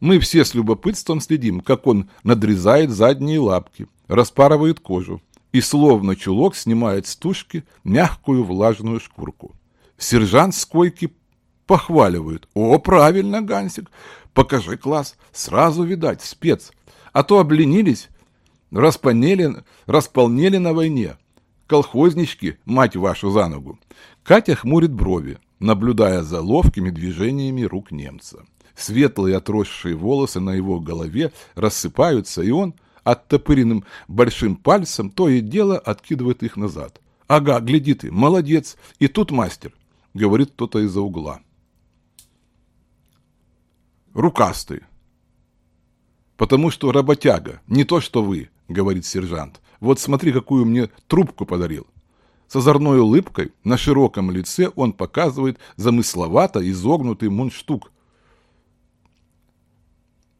Мы все с любопытством следим, как он надрезает задние лапки, распарывает кожу и словно чулок снимает с тушки мягкую влажную шкурку. Сержант с койки похваливают. О, правильно, Гансик, покажи класс, сразу видать, спец. А то обленились, распанели, располнели на войне. Колхознички, мать вашу за ногу. Катя хмурит брови, наблюдая за ловкими движениями рук немца. Светлые отросшие волосы на его голове рассыпаются, и он оттопыренным большим пальцем то и дело откидывает их назад. «Ага, гляди ты, молодец, и тут мастер», — говорит кто-то из-за угла рукастый. Потому что работяга, не то что вы, говорит сержант. Вот смотри, какую мне трубку подарил. С озорной улыбкой на широком лице он показывает замысловато изогнутый мундштук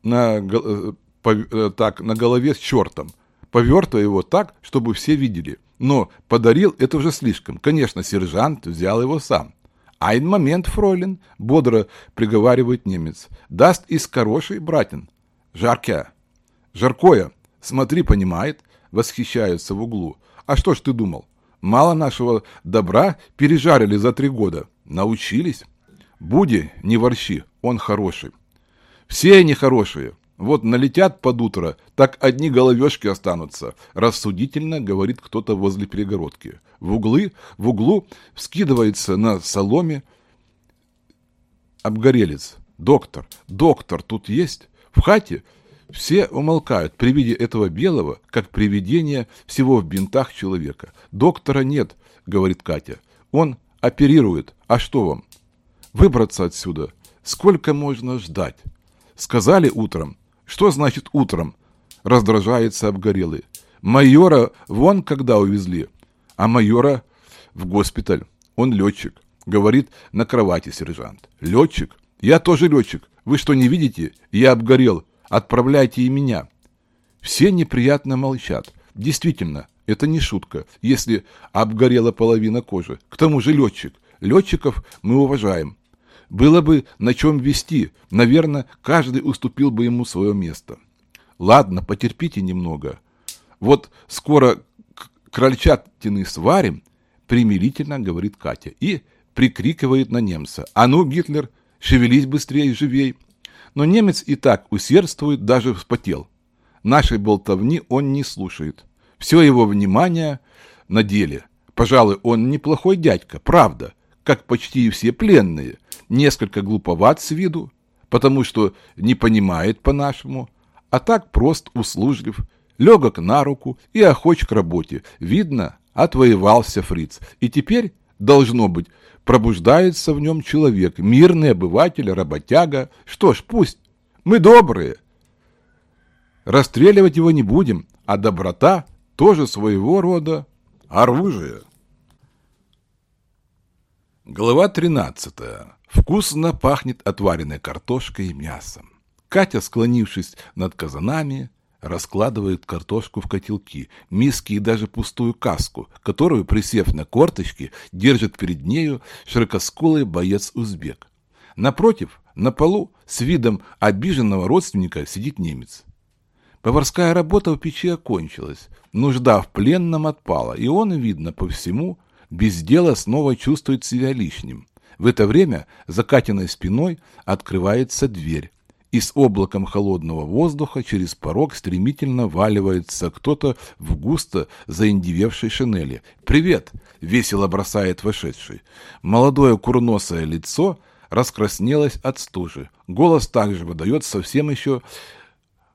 на, э, по, э, так, на голове с чертом, повертывая его так, чтобы все видели. Но подарил это уже слишком. Конечно, сержант взял его сам. «Ein Moment, Fräulein», — бодро приговаривает немец. «Das ist хороший Braten». «Жаркая». «Жаркое. Смотри, понимает», — восхищаются в углу. «А что ж ты думал? Мало нашего добра пережарили за три года. Научились?» «Буде, не ворчи, он хороший». «Все они хорошие. Вот налетят под утро, так одни головешки останутся, рассудительно говорит кто-то возле перегородки. В углы, в углу вскидывается на соломе обгорелец. Доктор, доктор тут есть? В хате все умолкают при виде этого белого, как привидение всего в бинтах человека. Доктора нет, говорит Катя. Он оперирует. А что вам? Выбраться отсюда. Сколько можно ждать? Сказали утром, что значит утром? Раздражается обгорелый. Майора вон когда увезли, а майора в госпиталь. Он летчик. Говорит на кровати сержант. Летчик? Я тоже летчик. Вы что, не видите? Я обгорел. Отправляйте и меня. Все неприятно молчат. Действительно, это не шутка, если обгорела половина кожи. К тому же летчик. Летчиков мы уважаем. Было бы на чем вести, наверное, каждый уступил бы ему свое место. Ладно, потерпите немного. Вот скоро крольчатины сварим, примирительно говорит Катя и прикрикивает на немца. А ну, Гитлер, шевелись быстрее, живей. Но немец и так усердствует, даже вспотел. Нашей болтовни он не слушает. Все его внимание на деле. Пожалуй, он неплохой дядька, правда, как почти и все пленные – несколько глуповат с виду, потому что не понимает по-нашему, а так прост, услужлив, легок на руку и охоч к работе. Видно, отвоевался фриц. И теперь, должно быть, пробуждается в нем человек, мирный обыватель, работяга. Что ж, пусть, мы добрые. Расстреливать его не будем, а доброта тоже своего рода оружие. Глава тринадцатая. Вкусно пахнет отваренной картошкой и мясом. Катя, склонившись над казанами, раскладывает картошку в котелки, миски и даже пустую каску, которую, присев на корточки, держит перед нею широкоскулый боец-узбек. Напротив, на полу, с видом обиженного родственника, сидит немец. Поварская работа в печи окончилась, нужда в пленном отпала, и он, видно по всему, без дела снова чувствует себя лишним. В это время за Катиной спиной открывается дверь, и с облаком холодного воздуха через порог стремительно валивается кто-то в густо заиндевевшей шинели. «Привет!» — весело бросает вошедший. Молодое курносое лицо раскраснелось от стужи. Голос также выдает совсем еще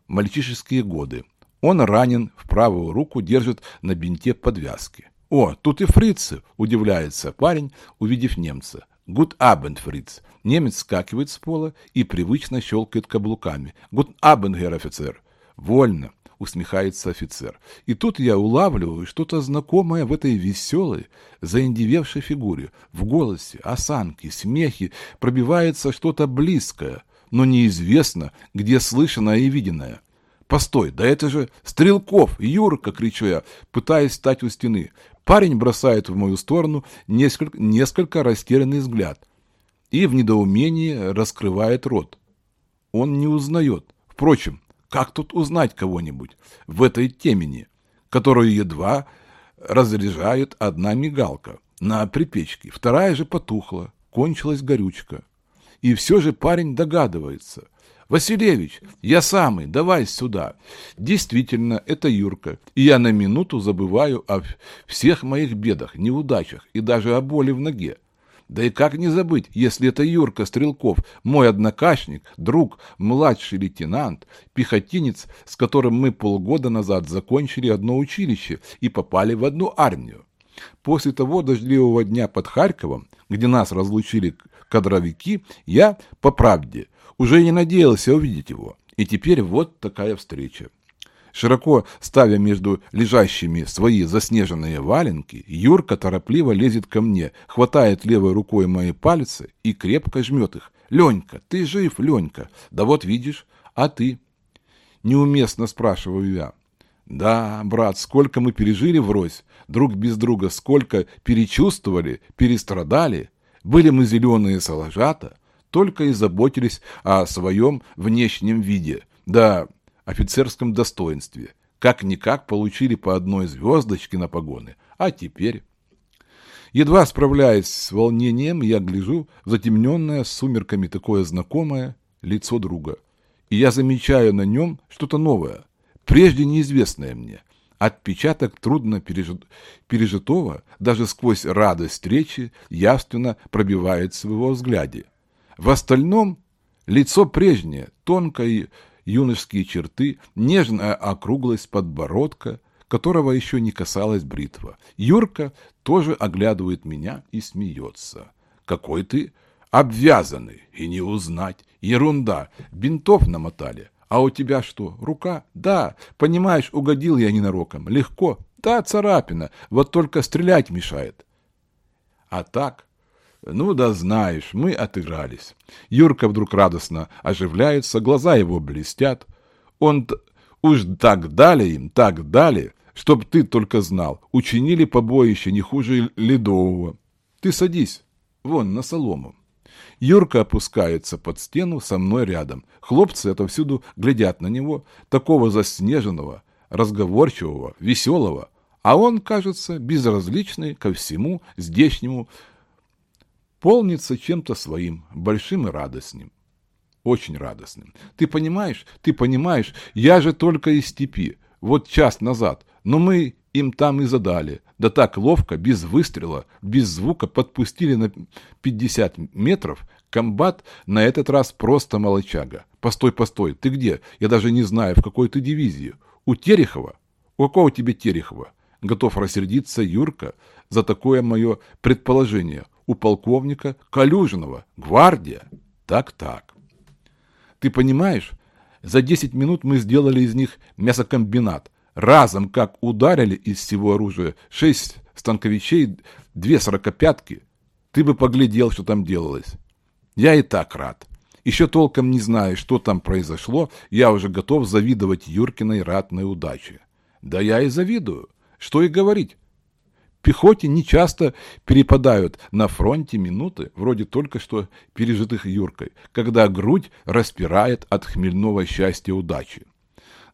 мальчишеские годы. Он ранен, в правую руку держит на бинте подвязки. «О, тут и фрицы!» – удивляется парень, увидев немца. «Гуд абенд, фриц!» Немец скакивает с пола и привычно щелкает каблуками. «Гуд абенд, гер офицер!» «Вольно!» — усмехается офицер. И тут я улавливаю что-то знакомое в этой веселой, заиндевевшей фигуре. В голосе, осанке, смехе пробивается что-то близкое, но неизвестно, где слышанное и виденное. «Постой, да это же Стрелков! Юрка!» — кричу я, пытаясь встать у стены. Парень бросает в мою сторону несколько, несколько растерянный взгляд и в недоумении раскрывает рот. Он не узнает. Впрочем, как тут узнать кого-нибудь в этой темени, которую едва разряжает одна мигалка на припечке, вторая же потухла, кончилась горючка. И все же парень догадывается, «Василевич, я самый, давай сюда». Действительно, это Юрка, и я на минуту забываю о всех моих бедах, неудачах и даже о боли в ноге. Да и как не забыть, если это Юрка Стрелков, мой однокашник, друг, младший лейтенант, пехотинец, с которым мы полгода назад закончили одно училище и попали в одну армию. После того дождливого дня под Харьковом, где нас разлучили кадровики, я, по правде, уже не надеялся увидеть его. И теперь вот такая встреча. Широко ставя между лежащими свои заснеженные валенки, Юрка торопливо лезет ко мне, хватает левой рукой мои пальцы и крепко жмет их. «Ленька, ты жив, Ленька?» «Да вот видишь, а ты?» Неуместно спрашиваю я. «Да, брат, сколько мы пережили врозь, друг без друга, сколько перечувствовали, перестрадали. Были мы зеленые соложата, только и заботились о своем внешнем виде, да офицерском достоинстве. Как-никак получили по одной звездочке на погоны, а теперь... Едва справляясь с волнением, я гляжу в затемненное сумерками такое знакомое лицо друга. И я замечаю на нем что-то новое, прежде неизвестное мне. Отпечаток трудно пережит... пережитого даже сквозь радость встречи явственно пробивается в его взгляде. В остальном лицо прежнее, тонкое юношеские черты, нежная округлость подбородка, которого еще не касалась бритва. Юрка тоже оглядывает меня и смеется. «Какой ты обвязанный, и не узнать. Ерунда, бинтов намотали. А у тебя что, рука? Да, понимаешь, угодил я ненароком. Легко. Да, царапина, вот только стрелять мешает. А так, ну да знаешь, мы отыгрались. Юрка вдруг радостно оживляется, глаза его блестят. Он уж так дали им, так дали, чтоб ты только знал. Учинили побоище не хуже ледового. Ты садись, вон, на солому. Юрка опускается под стену со мной рядом. Хлопцы отовсюду глядят на него, такого заснеженного, разговорчивого, веселого, а он, кажется, безразличный ко всему здешнему, полнится чем-то своим, большим и радостным. Очень радостным. Ты понимаешь, ты понимаешь, я же только из степи, вот час назад, но мы им там и задали. Да так ловко, без выстрела, без звука подпустили на 50 метров. Комбат на этот раз просто молочага. Постой, постой, ты где? Я даже не знаю, в какой ты дивизии. У Терехова? У какого тебе Терехова? Готов рассердиться Юрка за такое мое предположение у полковника Калюжинова. Гвардия. Так-так. Ты понимаешь, за 10 минут мы сделали из них мясокомбинат. Разом как ударили из всего оружия шесть станковичей, две сорокопятки. Ты бы поглядел, что там делалось. Я и так рад. Еще толком не знаю, что там произошло, я уже готов завидовать Юркиной ратной удаче. Да я и завидую. Что и говорить. Пехоте нечасто перепадают на фронте минуты, вроде только что пережитых Юркой, когда грудь распирает от хмельного счастья удачи.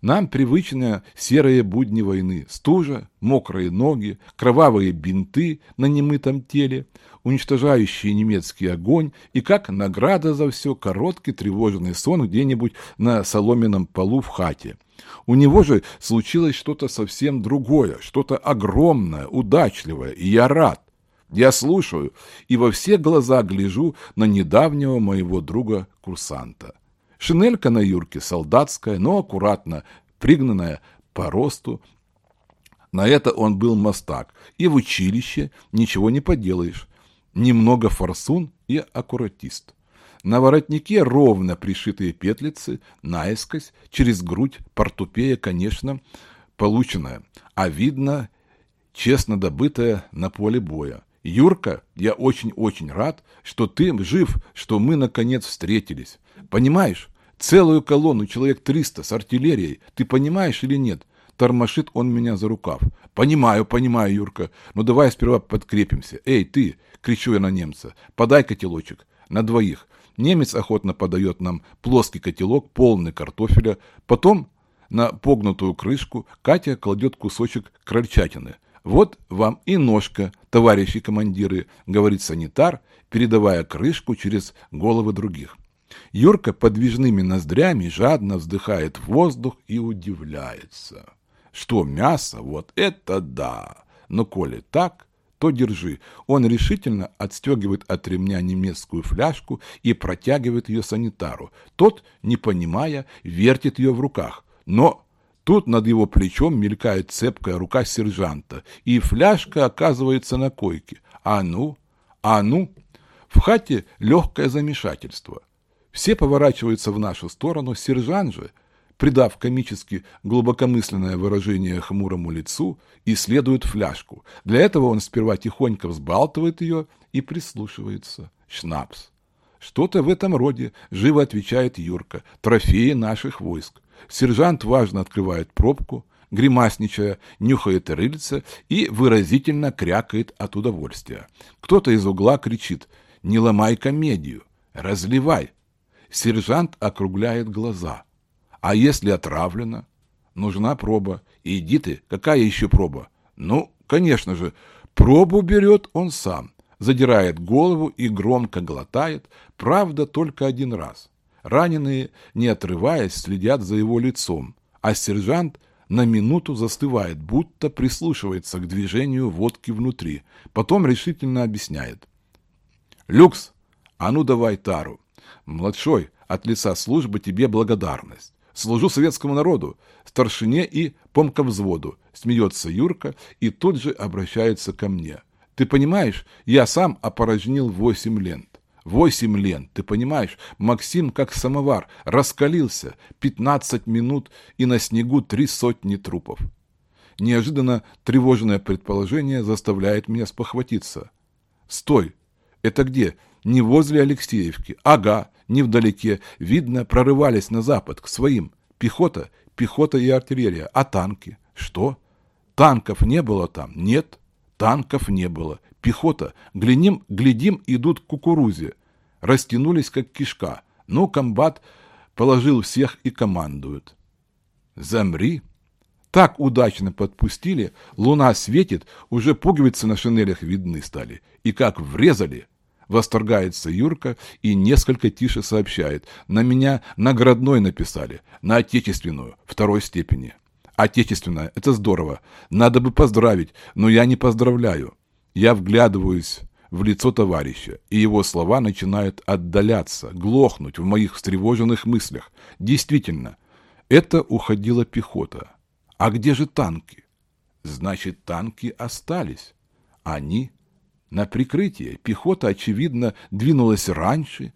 Нам привычны серые будни войны, стужа, мокрые ноги, кровавые бинты на немытом теле, уничтожающий немецкий огонь и как награда за все короткий тревожный сон где-нибудь на соломенном полу в хате. У него же случилось что-то совсем другое, что-то огромное, удачливое, и я рад. Я слушаю и во все глаза гляжу на недавнего моего друга-курсанта. Шинелька на Юрке солдатская, но аккуратно пригнанная по росту. На это он был мастак. И в училище ничего не поделаешь. Немного форсун и аккуратист. На воротнике ровно пришитые петлицы, наискось, через грудь, портупея, конечно, полученная, а видно, честно добытая на поле боя. Юрка, я очень-очень рад, что ты жив, что мы наконец встретились. Понимаешь, целую колонну, человек триста с артиллерией, ты понимаешь или нет? Тормошит он меня за рукав. Понимаю, понимаю, Юрка, но давай сперва подкрепимся. Эй, ты, кричу я на немца, подай котелочек на двоих. Немец охотно подает нам плоский котелок, полный картофеля. Потом на погнутую крышку Катя кладет кусочек крольчатины – «Вот вам и ножка, товарищи командиры», — говорит санитар, передавая крышку через головы других. Юрка подвижными ноздрями жадно вздыхает в воздух и удивляется. Что мясо? Вот это да! Но коли так, то держи. Он решительно отстегивает от ремня немецкую фляжку и протягивает ее санитару. Тот, не понимая, вертит ее в руках. Но Тут над его плечом мелькает цепкая рука сержанта, и фляжка оказывается на койке. А ну, а ну! В хате легкое замешательство. Все поворачиваются в нашу сторону, сержант же, придав комически глубокомысленное выражение хмурому лицу, исследует фляжку. Для этого он сперва тихонько взбалтывает ее и прислушивается. Шнапс. Что-то в этом роде, живо отвечает Юрка, трофеи наших войск. Сержант важно открывает пробку, гримасничая, нюхает рыльце и выразительно крякает от удовольствия. Кто-то из угла кричит «Не ломай комедию! Разливай!» Сержант округляет глаза. «А если отравлено?» «Нужна проба. Иди ты, какая еще проба?» «Ну, конечно же, пробу берет он сам» задирает голову и громко глотает, правда, только один раз. Раненые, не отрываясь, следят за его лицом, а сержант на минуту застывает, будто прислушивается к движению водки внутри. Потом решительно объясняет. «Люкс, а ну давай тару. Младшой, от лица службы тебе благодарность. Служу советскому народу, старшине и помковзводу», смеется Юрка и тут же обращается ко мне. «Ты понимаешь, я сам опорожнил восемь лент. Восемь лент, ты понимаешь? Максим, как самовар, раскалился. Пятнадцать минут, и на снегу три сотни трупов. Неожиданно тревожное предположение заставляет меня спохватиться. Стой! Это где? Не возле Алексеевки. Ага, не вдалеке. Видно, прорывались на запад, к своим. Пехота, пехота и артиллерия. А танки? Что? Танков не было там? Нет, танков не было. Пехота. Глядим, глядим, идут к кукурузе растянулись как кишка, но комбат положил всех и командует. «Замри!» Так удачно подпустили, луна светит, уже пуговицы на шинелях видны стали. И как врезали! Восторгается Юрка и несколько тише сообщает. На меня наградной написали, на отечественную, второй степени. Отечественная, это здорово. Надо бы поздравить, но я не поздравляю. Я вглядываюсь в лицо товарища, и его слова начинают отдаляться, глохнуть в моих встревоженных мыслях. Действительно, это уходила пехота. А где же танки? Значит, танки остались. Они на прикрытие. Пехота, очевидно, двинулась раньше,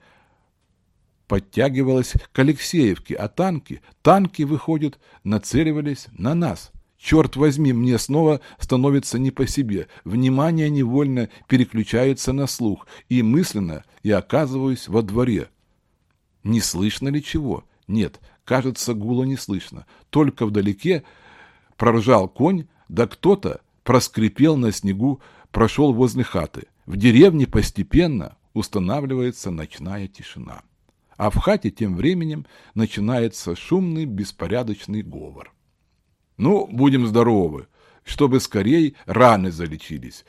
подтягивалась к Алексеевке, а танки, танки, выходят, нацеливались на нас – Черт возьми, мне снова становится не по себе. Внимание невольно переключается на слух, и мысленно я оказываюсь во дворе. Не слышно ли чего? Нет, кажется, гула не слышно. Только вдалеке проржал конь, да кто-то проскрипел на снегу, прошел возле хаты. В деревне постепенно устанавливается ночная тишина. а в хате тем временем начинается шумный беспорядочный говор. Ну, будем здоровы, чтобы скорее раны залечились.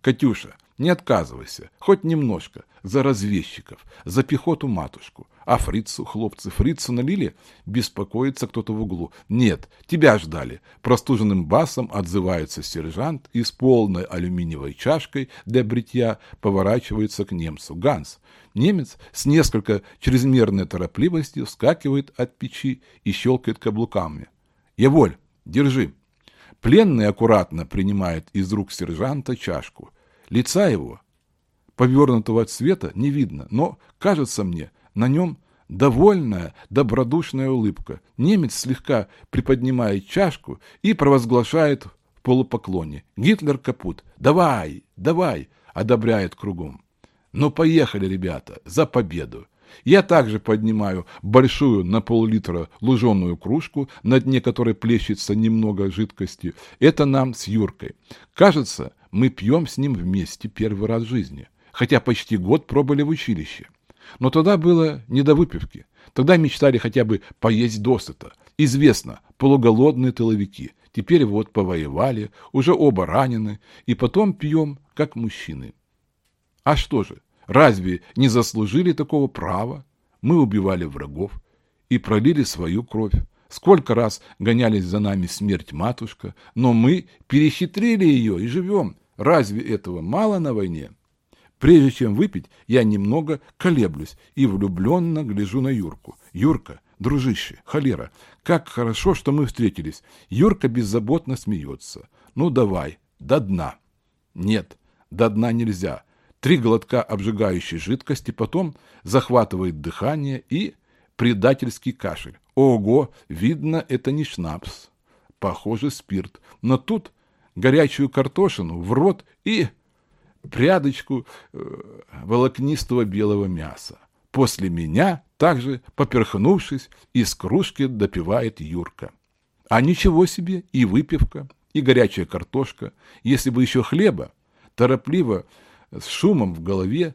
Катюша, не отказывайся, хоть немножко, за разведчиков, за пехоту матушку. А фрицу, хлопцы, фрицу налили? Беспокоится кто-то в углу. Нет, тебя ждали. Простуженным басом отзывается сержант и с полной алюминиевой чашкой для бритья поворачивается к немцу. Ганс. Немец с несколько чрезмерной торопливостью вскакивает от печи и щелкает каблуками. «Еволь, держи!» Пленный аккуратно принимает из рук сержанта чашку. Лица его, повернутого от света, не видно, но, кажется мне, на нем довольная, добродушная улыбка. Немец слегка приподнимает чашку и провозглашает в полупоклоне. Гитлер капут. «Давай, давай!» – одобряет кругом. «Ну, поехали, ребята, за победу!» Я также поднимаю большую на пол-литра луженую кружку, на дне которой плещется немного жидкости. Это нам с Юркой. Кажется, мы пьем с ним вместе первый раз в жизни, хотя почти год пробыли в училище. Но тогда было не до выпивки. Тогда мечтали хотя бы поесть досыта. Известно, полуголодные тыловики. Теперь вот повоевали, уже оба ранены, и потом пьем, как мужчины. А что же, Разве не заслужили такого права? Мы убивали врагов и пролили свою кровь. Сколько раз гонялись за нами смерть матушка, но мы перехитрили ее и живем. Разве этого мало на войне? Прежде чем выпить, я немного колеблюсь и влюбленно гляжу на Юрку. Юрка, дружище, холера, как хорошо, что мы встретились. Юрка беззаботно смеется. Ну давай, до дна. Нет, до дна нельзя три глотка обжигающей жидкости, потом захватывает дыхание и предательский кашель. Ого, видно, это не шнапс. Похоже, спирт. Но тут горячую картошину в рот и прядочку э, волокнистого белого мяса. После меня, также поперхнувшись, из кружки допивает Юрка. А ничего себе, и выпивка, и горячая картошка. Если бы еще хлеба, торопливо с шумом в голове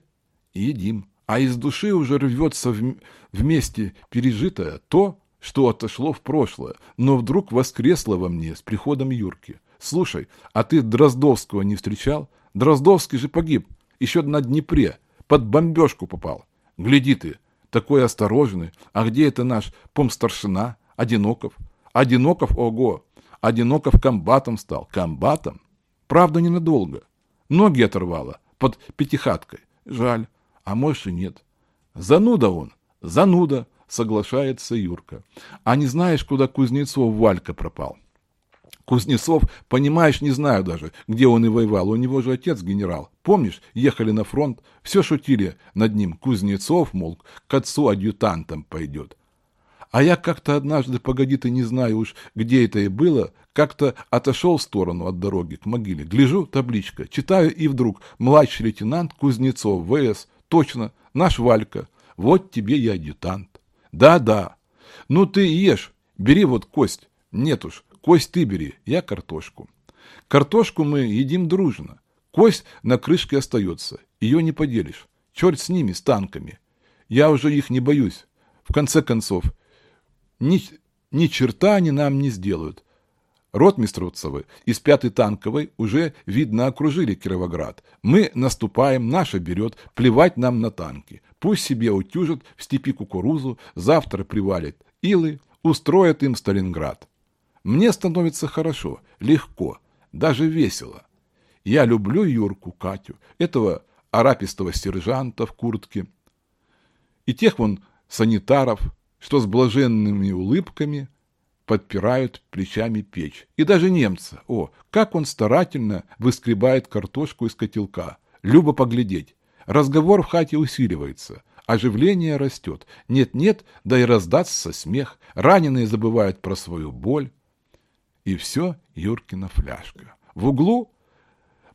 едим. А из души уже рвется вместе пережитое то, что отошло в прошлое, но вдруг воскресло во мне с приходом Юрки. Слушай, а ты Дроздовского не встречал? Дроздовский же погиб, еще на Днепре, под бомбежку попал. Гляди ты, такой осторожный, а где это наш помстаршина, Одиноков? Одиноков, ого, Одиноков комбатом стал, комбатом? Правда, ненадолго. Ноги оторвало, под пятихаткой. Жаль, а может и нет. Зануда он, зануда, соглашается Юрка. А не знаешь, куда Кузнецов Валька пропал? Кузнецов, понимаешь, не знаю даже, где он и воевал. У него же отец генерал. Помнишь, ехали на фронт, все шутили над ним. Кузнецов, мол, к отцу адъютантом пойдет. А я как-то однажды, погоди ты, не знаю уж, где это и было, как-то отошел в сторону от дороги к могиле. Гляжу, табличка, читаю и вдруг младший лейтенант Кузнецов, ВС, точно, наш Валька. Вот тебе и адъютант. Да-да. Ну ты ешь, бери вот кость. Нет уж, кость ты бери, я картошку. Картошку мы едим дружно. Кость на крышке остается, ее не поделишь. Черт с ними, с танками. Я уже их не боюсь. В конце концов, ни, ни черта они нам не сделают. Ротмистровцевы из пятой танковой уже, видно, окружили Кировоград. Мы наступаем, наша берет, плевать нам на танки. Пусть себе утюжат в степи кукурузу, завтра привалит илы, устроят им Сталинград. Мне становится хорошо, легко, даже весело. Я люблю Юрку, Катю, этого арапистого сержанта в куртке, и тех вон санитаров, что с блаженными улыбками подпирают плечами печь. И даже немца. О, как он старательно выскребает картошку из котелка. Любо поглядеть. Разговор в хате усиливается. Оживление растет. Нет-нет, да и раздастся смех. Раненые забывают про свою боль. И все Юркина фляжка. В углу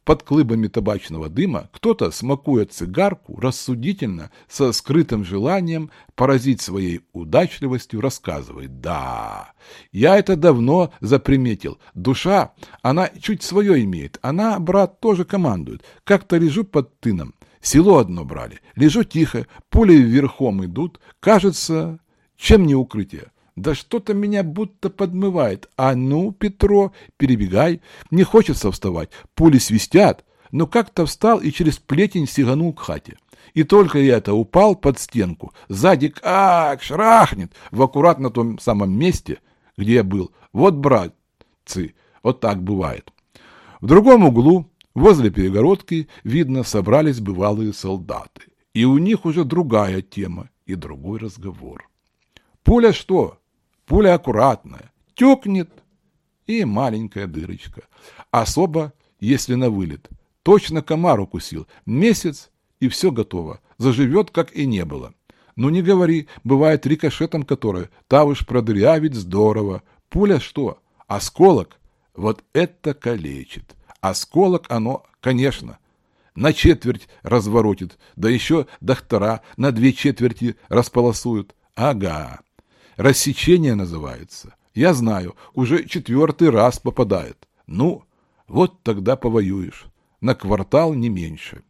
под клыбами табачного дыма кто-то, смакуя цигарку, рассудительно, со скрытым желанием поразить своей удачливостью, рассказывает. Да, я это давно заприметил. Душа, она чуть свое имеет. Она, брат, тоже командует. Как-то лежу под тыном. Село одно брали. Лежу тихо, пули верхом идут. Кажется, чем не укрытие. Да что-то меня будто подмывает. А ну, Петро, перебегай. Не хочется вставать. Пули свистят. Но как-то встал и через плетень сиганул к хате. И только я это упал под стенку. Сзади как шрахнет в аккуратно том самом месте, где я был. Вот, братцы, вот так бывает. В другом углу, возле перегородки, видно, собрались бывалые солдаты. И у них уже другая тема и другой разговор. Пуля что? Пуля аккуратная, текнет и маленькая дырочка. Особо, если на вылет. Точно комар укусил. Месяц и все готово. Заживет, как и не было. Ну не говори, бывает рикошетом которое, та уж продырявить здорово. Пуля что? Осколок? Вот это калечит. Осколок оно, конечно, на четверть разворотит, да еще доктора на две четверти располосуют. Ага, Рассечение называется. Я знаю, уже четвертый раз попадает. Ну, вот тогда повоюешь. На квартал не меньше.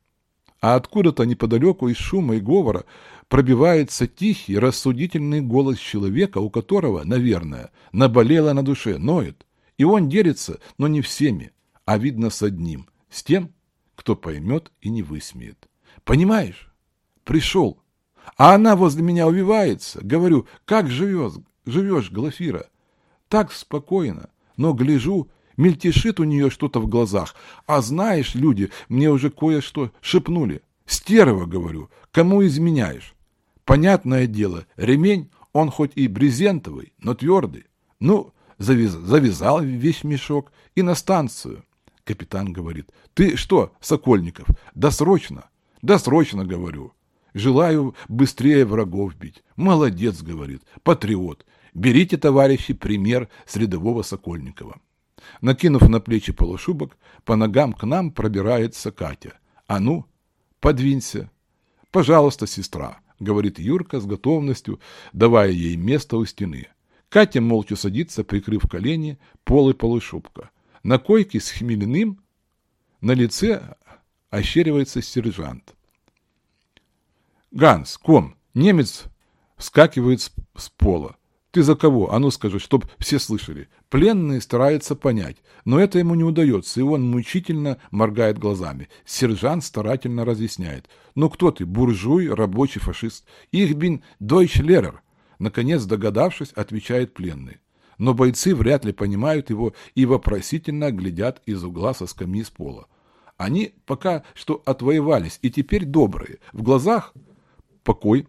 А откуда-то неподалеку из шума и говора пробивается тихий, рассудительный голос человека, у которого, наверное, наболело на душе, ноет. И он делится, но не всеми, а видно с одним, с тем, кто поймет и не высмеет. Понимаешь? Пришел, а она возле меня увивается. Говорю, как живешь, живешь, Глафира? Так спокойно. Но гляжу, мельтешит у нее что-то в глазах. А знаешь, люди мне уже кое-что шепнули. Стерва, говорю, кому изменяешь? Понятное дело, ремень, он хоть и брезентовый, но твердый. Ну, завяз, завязал весь мешок и на станцию. Капитан говорит, ты что, Сокольников, досрочно? Досрочно, говорю. Желаю быстрее врагов бить. Молодец, говорит, патриот. Берите, товарищи, пример с рядового Сокольникова. Накинув на плечи полушубок, по ногам к нам пробирается Катя. А ну, подвинься. Пожалуйста, сестра, говорит Юрка с готовностью, давая ей место у стены. Катя молча садится, прикрыв колени, пол и полушубка. На койке с хмельным на лице ощеривается сержант. Ганс, ком, немец вскакивает с, пола. Ты за кого? А ну скажи, чтоб все слышали. Пленный старается понять, но это ему не удается, и он мучительно моргает глазами. Сержант старательно разъясняет. Ну кто ты, буржуй, рабочий, фашист? Их бин дойчлерер. Наконец, догадавшись, отвечает пленный. Но бойцы вряд ли понимают его и вопросительно глядят из угла со скамьи с пола. Они пока что отвоевались и теперь добрые. В глазах покой.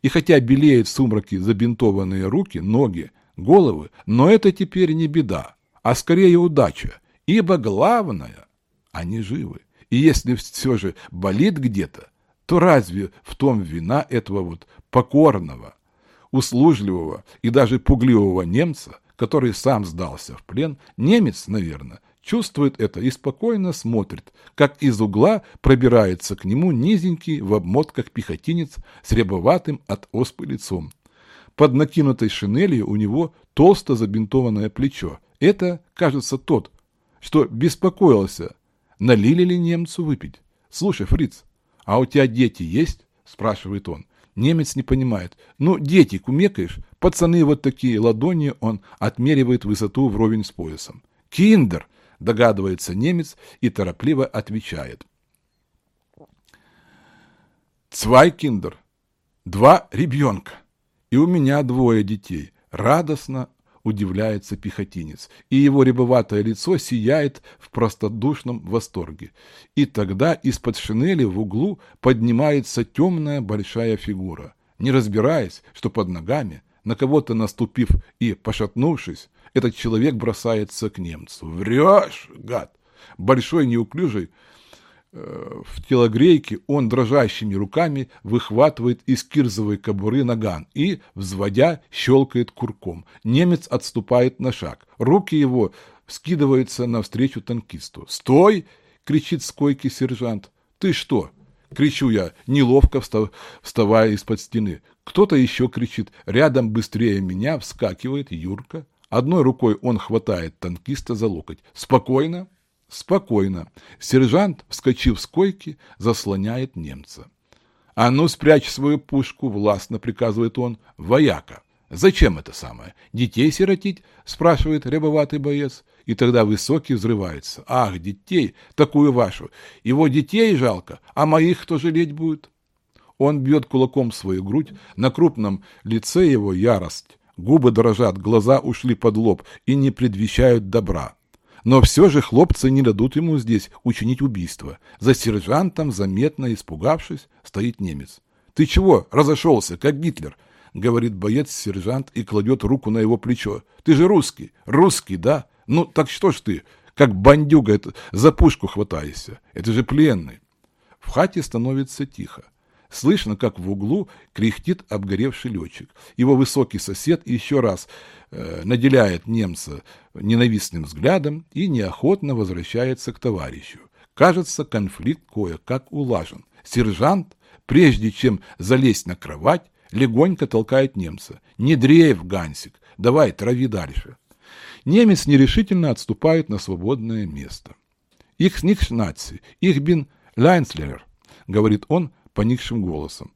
И хотя белеют в сумраке забинтованные руки, ноги, головы, но это теперь не беда, а скорее удача, ибо главное – они живы. И если все же болит где-то, то разве в том вина этого вот покорного, услужливого и даже пугливого немца, который сам сдался в плен, немец, наверное, чувствует это и спокойно смотрит, как из угла пробирается к нему низенький в обмотках пехотинец с рябоватым от оспы лицом. Под накинутой шинелью у него толсто забинтованное плечо. Это, кажется, тот, что беспокоился, налили ли немцу выпить. «Слушай, фриц, а у тебя дети есть?» – спрашивает он. Немец не понимает. «Ну, дети, кумекаешь? Пацаны вот такие, ладони он отмеривает высоту вровень с поясом. «Киндер!» догадывается немец и торопливо отвечает. Цвайкиндер. Два ребенка. И у меня двое детей. Радостно удивляется пехотинец, и его рябоватое лицо сияет в простодушном восторге. И тогда из-под шинели в углу поднимается темная большая фигура. Не разбираясь, что под ногами, на кого-то наступив и пошатнувшись, этот человек бросается к немцу. «Врешь, гад!» Большой, неуклюжий, в телогрейке он дрожащими руками выхватывает из кирзовой кобуры наган и, взводя, щелкает курком. Немец отступает на шаг. Руки его скидываются навстречу танкисту. «Стой!» — кричит с койки сержант. «Ты что?» — кричу я, неловко вставая из-под стены. Кто-то еще кричит. Рядом быстрее меня вскакивает Юрка. Одной рукой он хватает танкиста за локоть. «Спокойно, Спокойно. Сержант, вскочив с койки, заслоняет немца. «А ну, спрячь свою пушку!» — властно приказывает он. «Вояка!» «Зачем это самое? Детей сиротить?» — спрашивает рябоватый боец. И тогда Высокий взрывается. «Ах, детей! Такую вашу! Его детей жалко, а моих кто жалеть будет?» Он бьет кулаком свою грудь, на крупном лице его ярость. Губы дрожат, глаза ушли под лоб и не предвещают добра. Но все же хлопцы не дадут ему здесь учинить убийство. За сержантом, заметно испугавшись, стоит немец. «Ты чего, разошелся, как Гитлер?» — говорит боец-сержант и кладет руку на его плечо. «Ты же русский, русский, да? Ну, так что ж ты, как бандюга, это, за пушку хватаешься? Это же пленный». В хате становится тихо. Слышно, как в углу кряхтит обгоревший летчик. Его высокий сосед еще раз э, наделяет немца ненавистным взглядом и неохотно возвращается к товарищу. Кажется, конфликт кое-как улажен. Сержант, прежде чем залезть на кровать, легонько толкает немца. «Не дрейфь, Гансик, давай, трави дальше». Немец нерешительно отступает на свободное место. «Ich nicht Nazi, ich bin Лайнслер», — говорит он, поникшим голосом.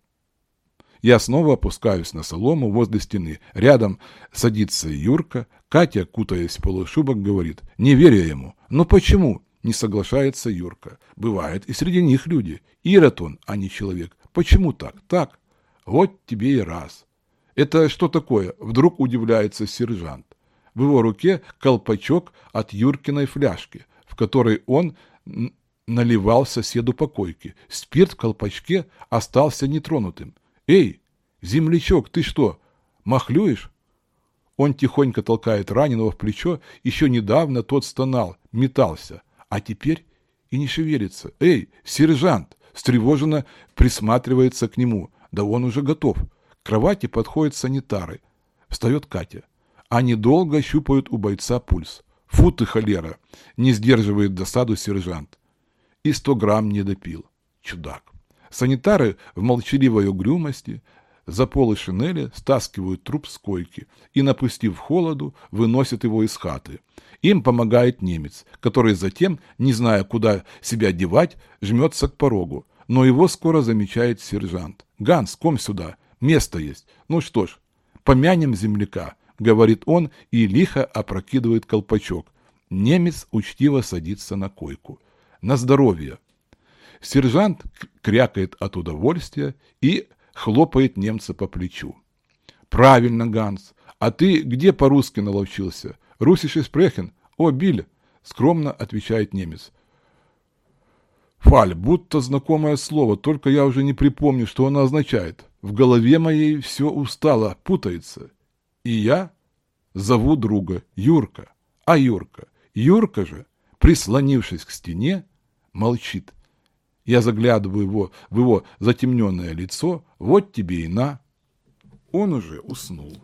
Я снова опускаюсь на солому возле стены. Рядом садится Юрка. Катя, кутаясь в полушубок, говорит, не веря ему. Но почему? Не соглашается Юрка. Бывает и среди них люди. Ирод он, а не человек. Почему так? Так. Вот тебе и раз. Это что такое? Вдруг удивляется сержант. В его руке колпачок от Юркиной фляжки, в которой он наливал соседу по койке. Спирт в колпачке остался нетронутым. «Эй, землячок, ты что, махлюешь?» Он тихонько толкает раненого в плечо. Еще недавно тот стонал, метался, а теперь и не шевелится. «Эй, сержант!» встревоженно присматривается к нему. Да он уже готов. К кровати подходят санитары. Встает Катя. Они долго щупают у бойца пульс. «Фу ты, холера!» – не сдерживает досаду сержант и сто грамм не допил. Чудак. Санитары в молчаливой угрюмости за полы шинели стаскивают труп с койки и, напустив холоду, выносят его из хаты. Им помогает немец, который затем, не зная, куда себя девать, жмется к порогу. Но его скоро замечает сержант. «Ганс, ком сюда, место есть. Ну что ж, помянем земляка», — говорит он и лихо опрокидывает колпачок. Немец учтиво садится на койку на здоровье. Сержант крякает от удовольствия и хлопает немца по плечу. «Правильно, Ганс. А ты где по-русски наловчился? Русиш испрехен? О, Биль!» — скромно отвечает немец. «Фаль, будто знакомое слово, только я уже не припомню, что оно означает. В голове моей все устало, путается. И я зову друга Юрка. А Юрка? Юрка же, прислонившись к стене, молчит. Я заглядываю его, в его затемненное лицо, вот тебе и на. Он уже уснул.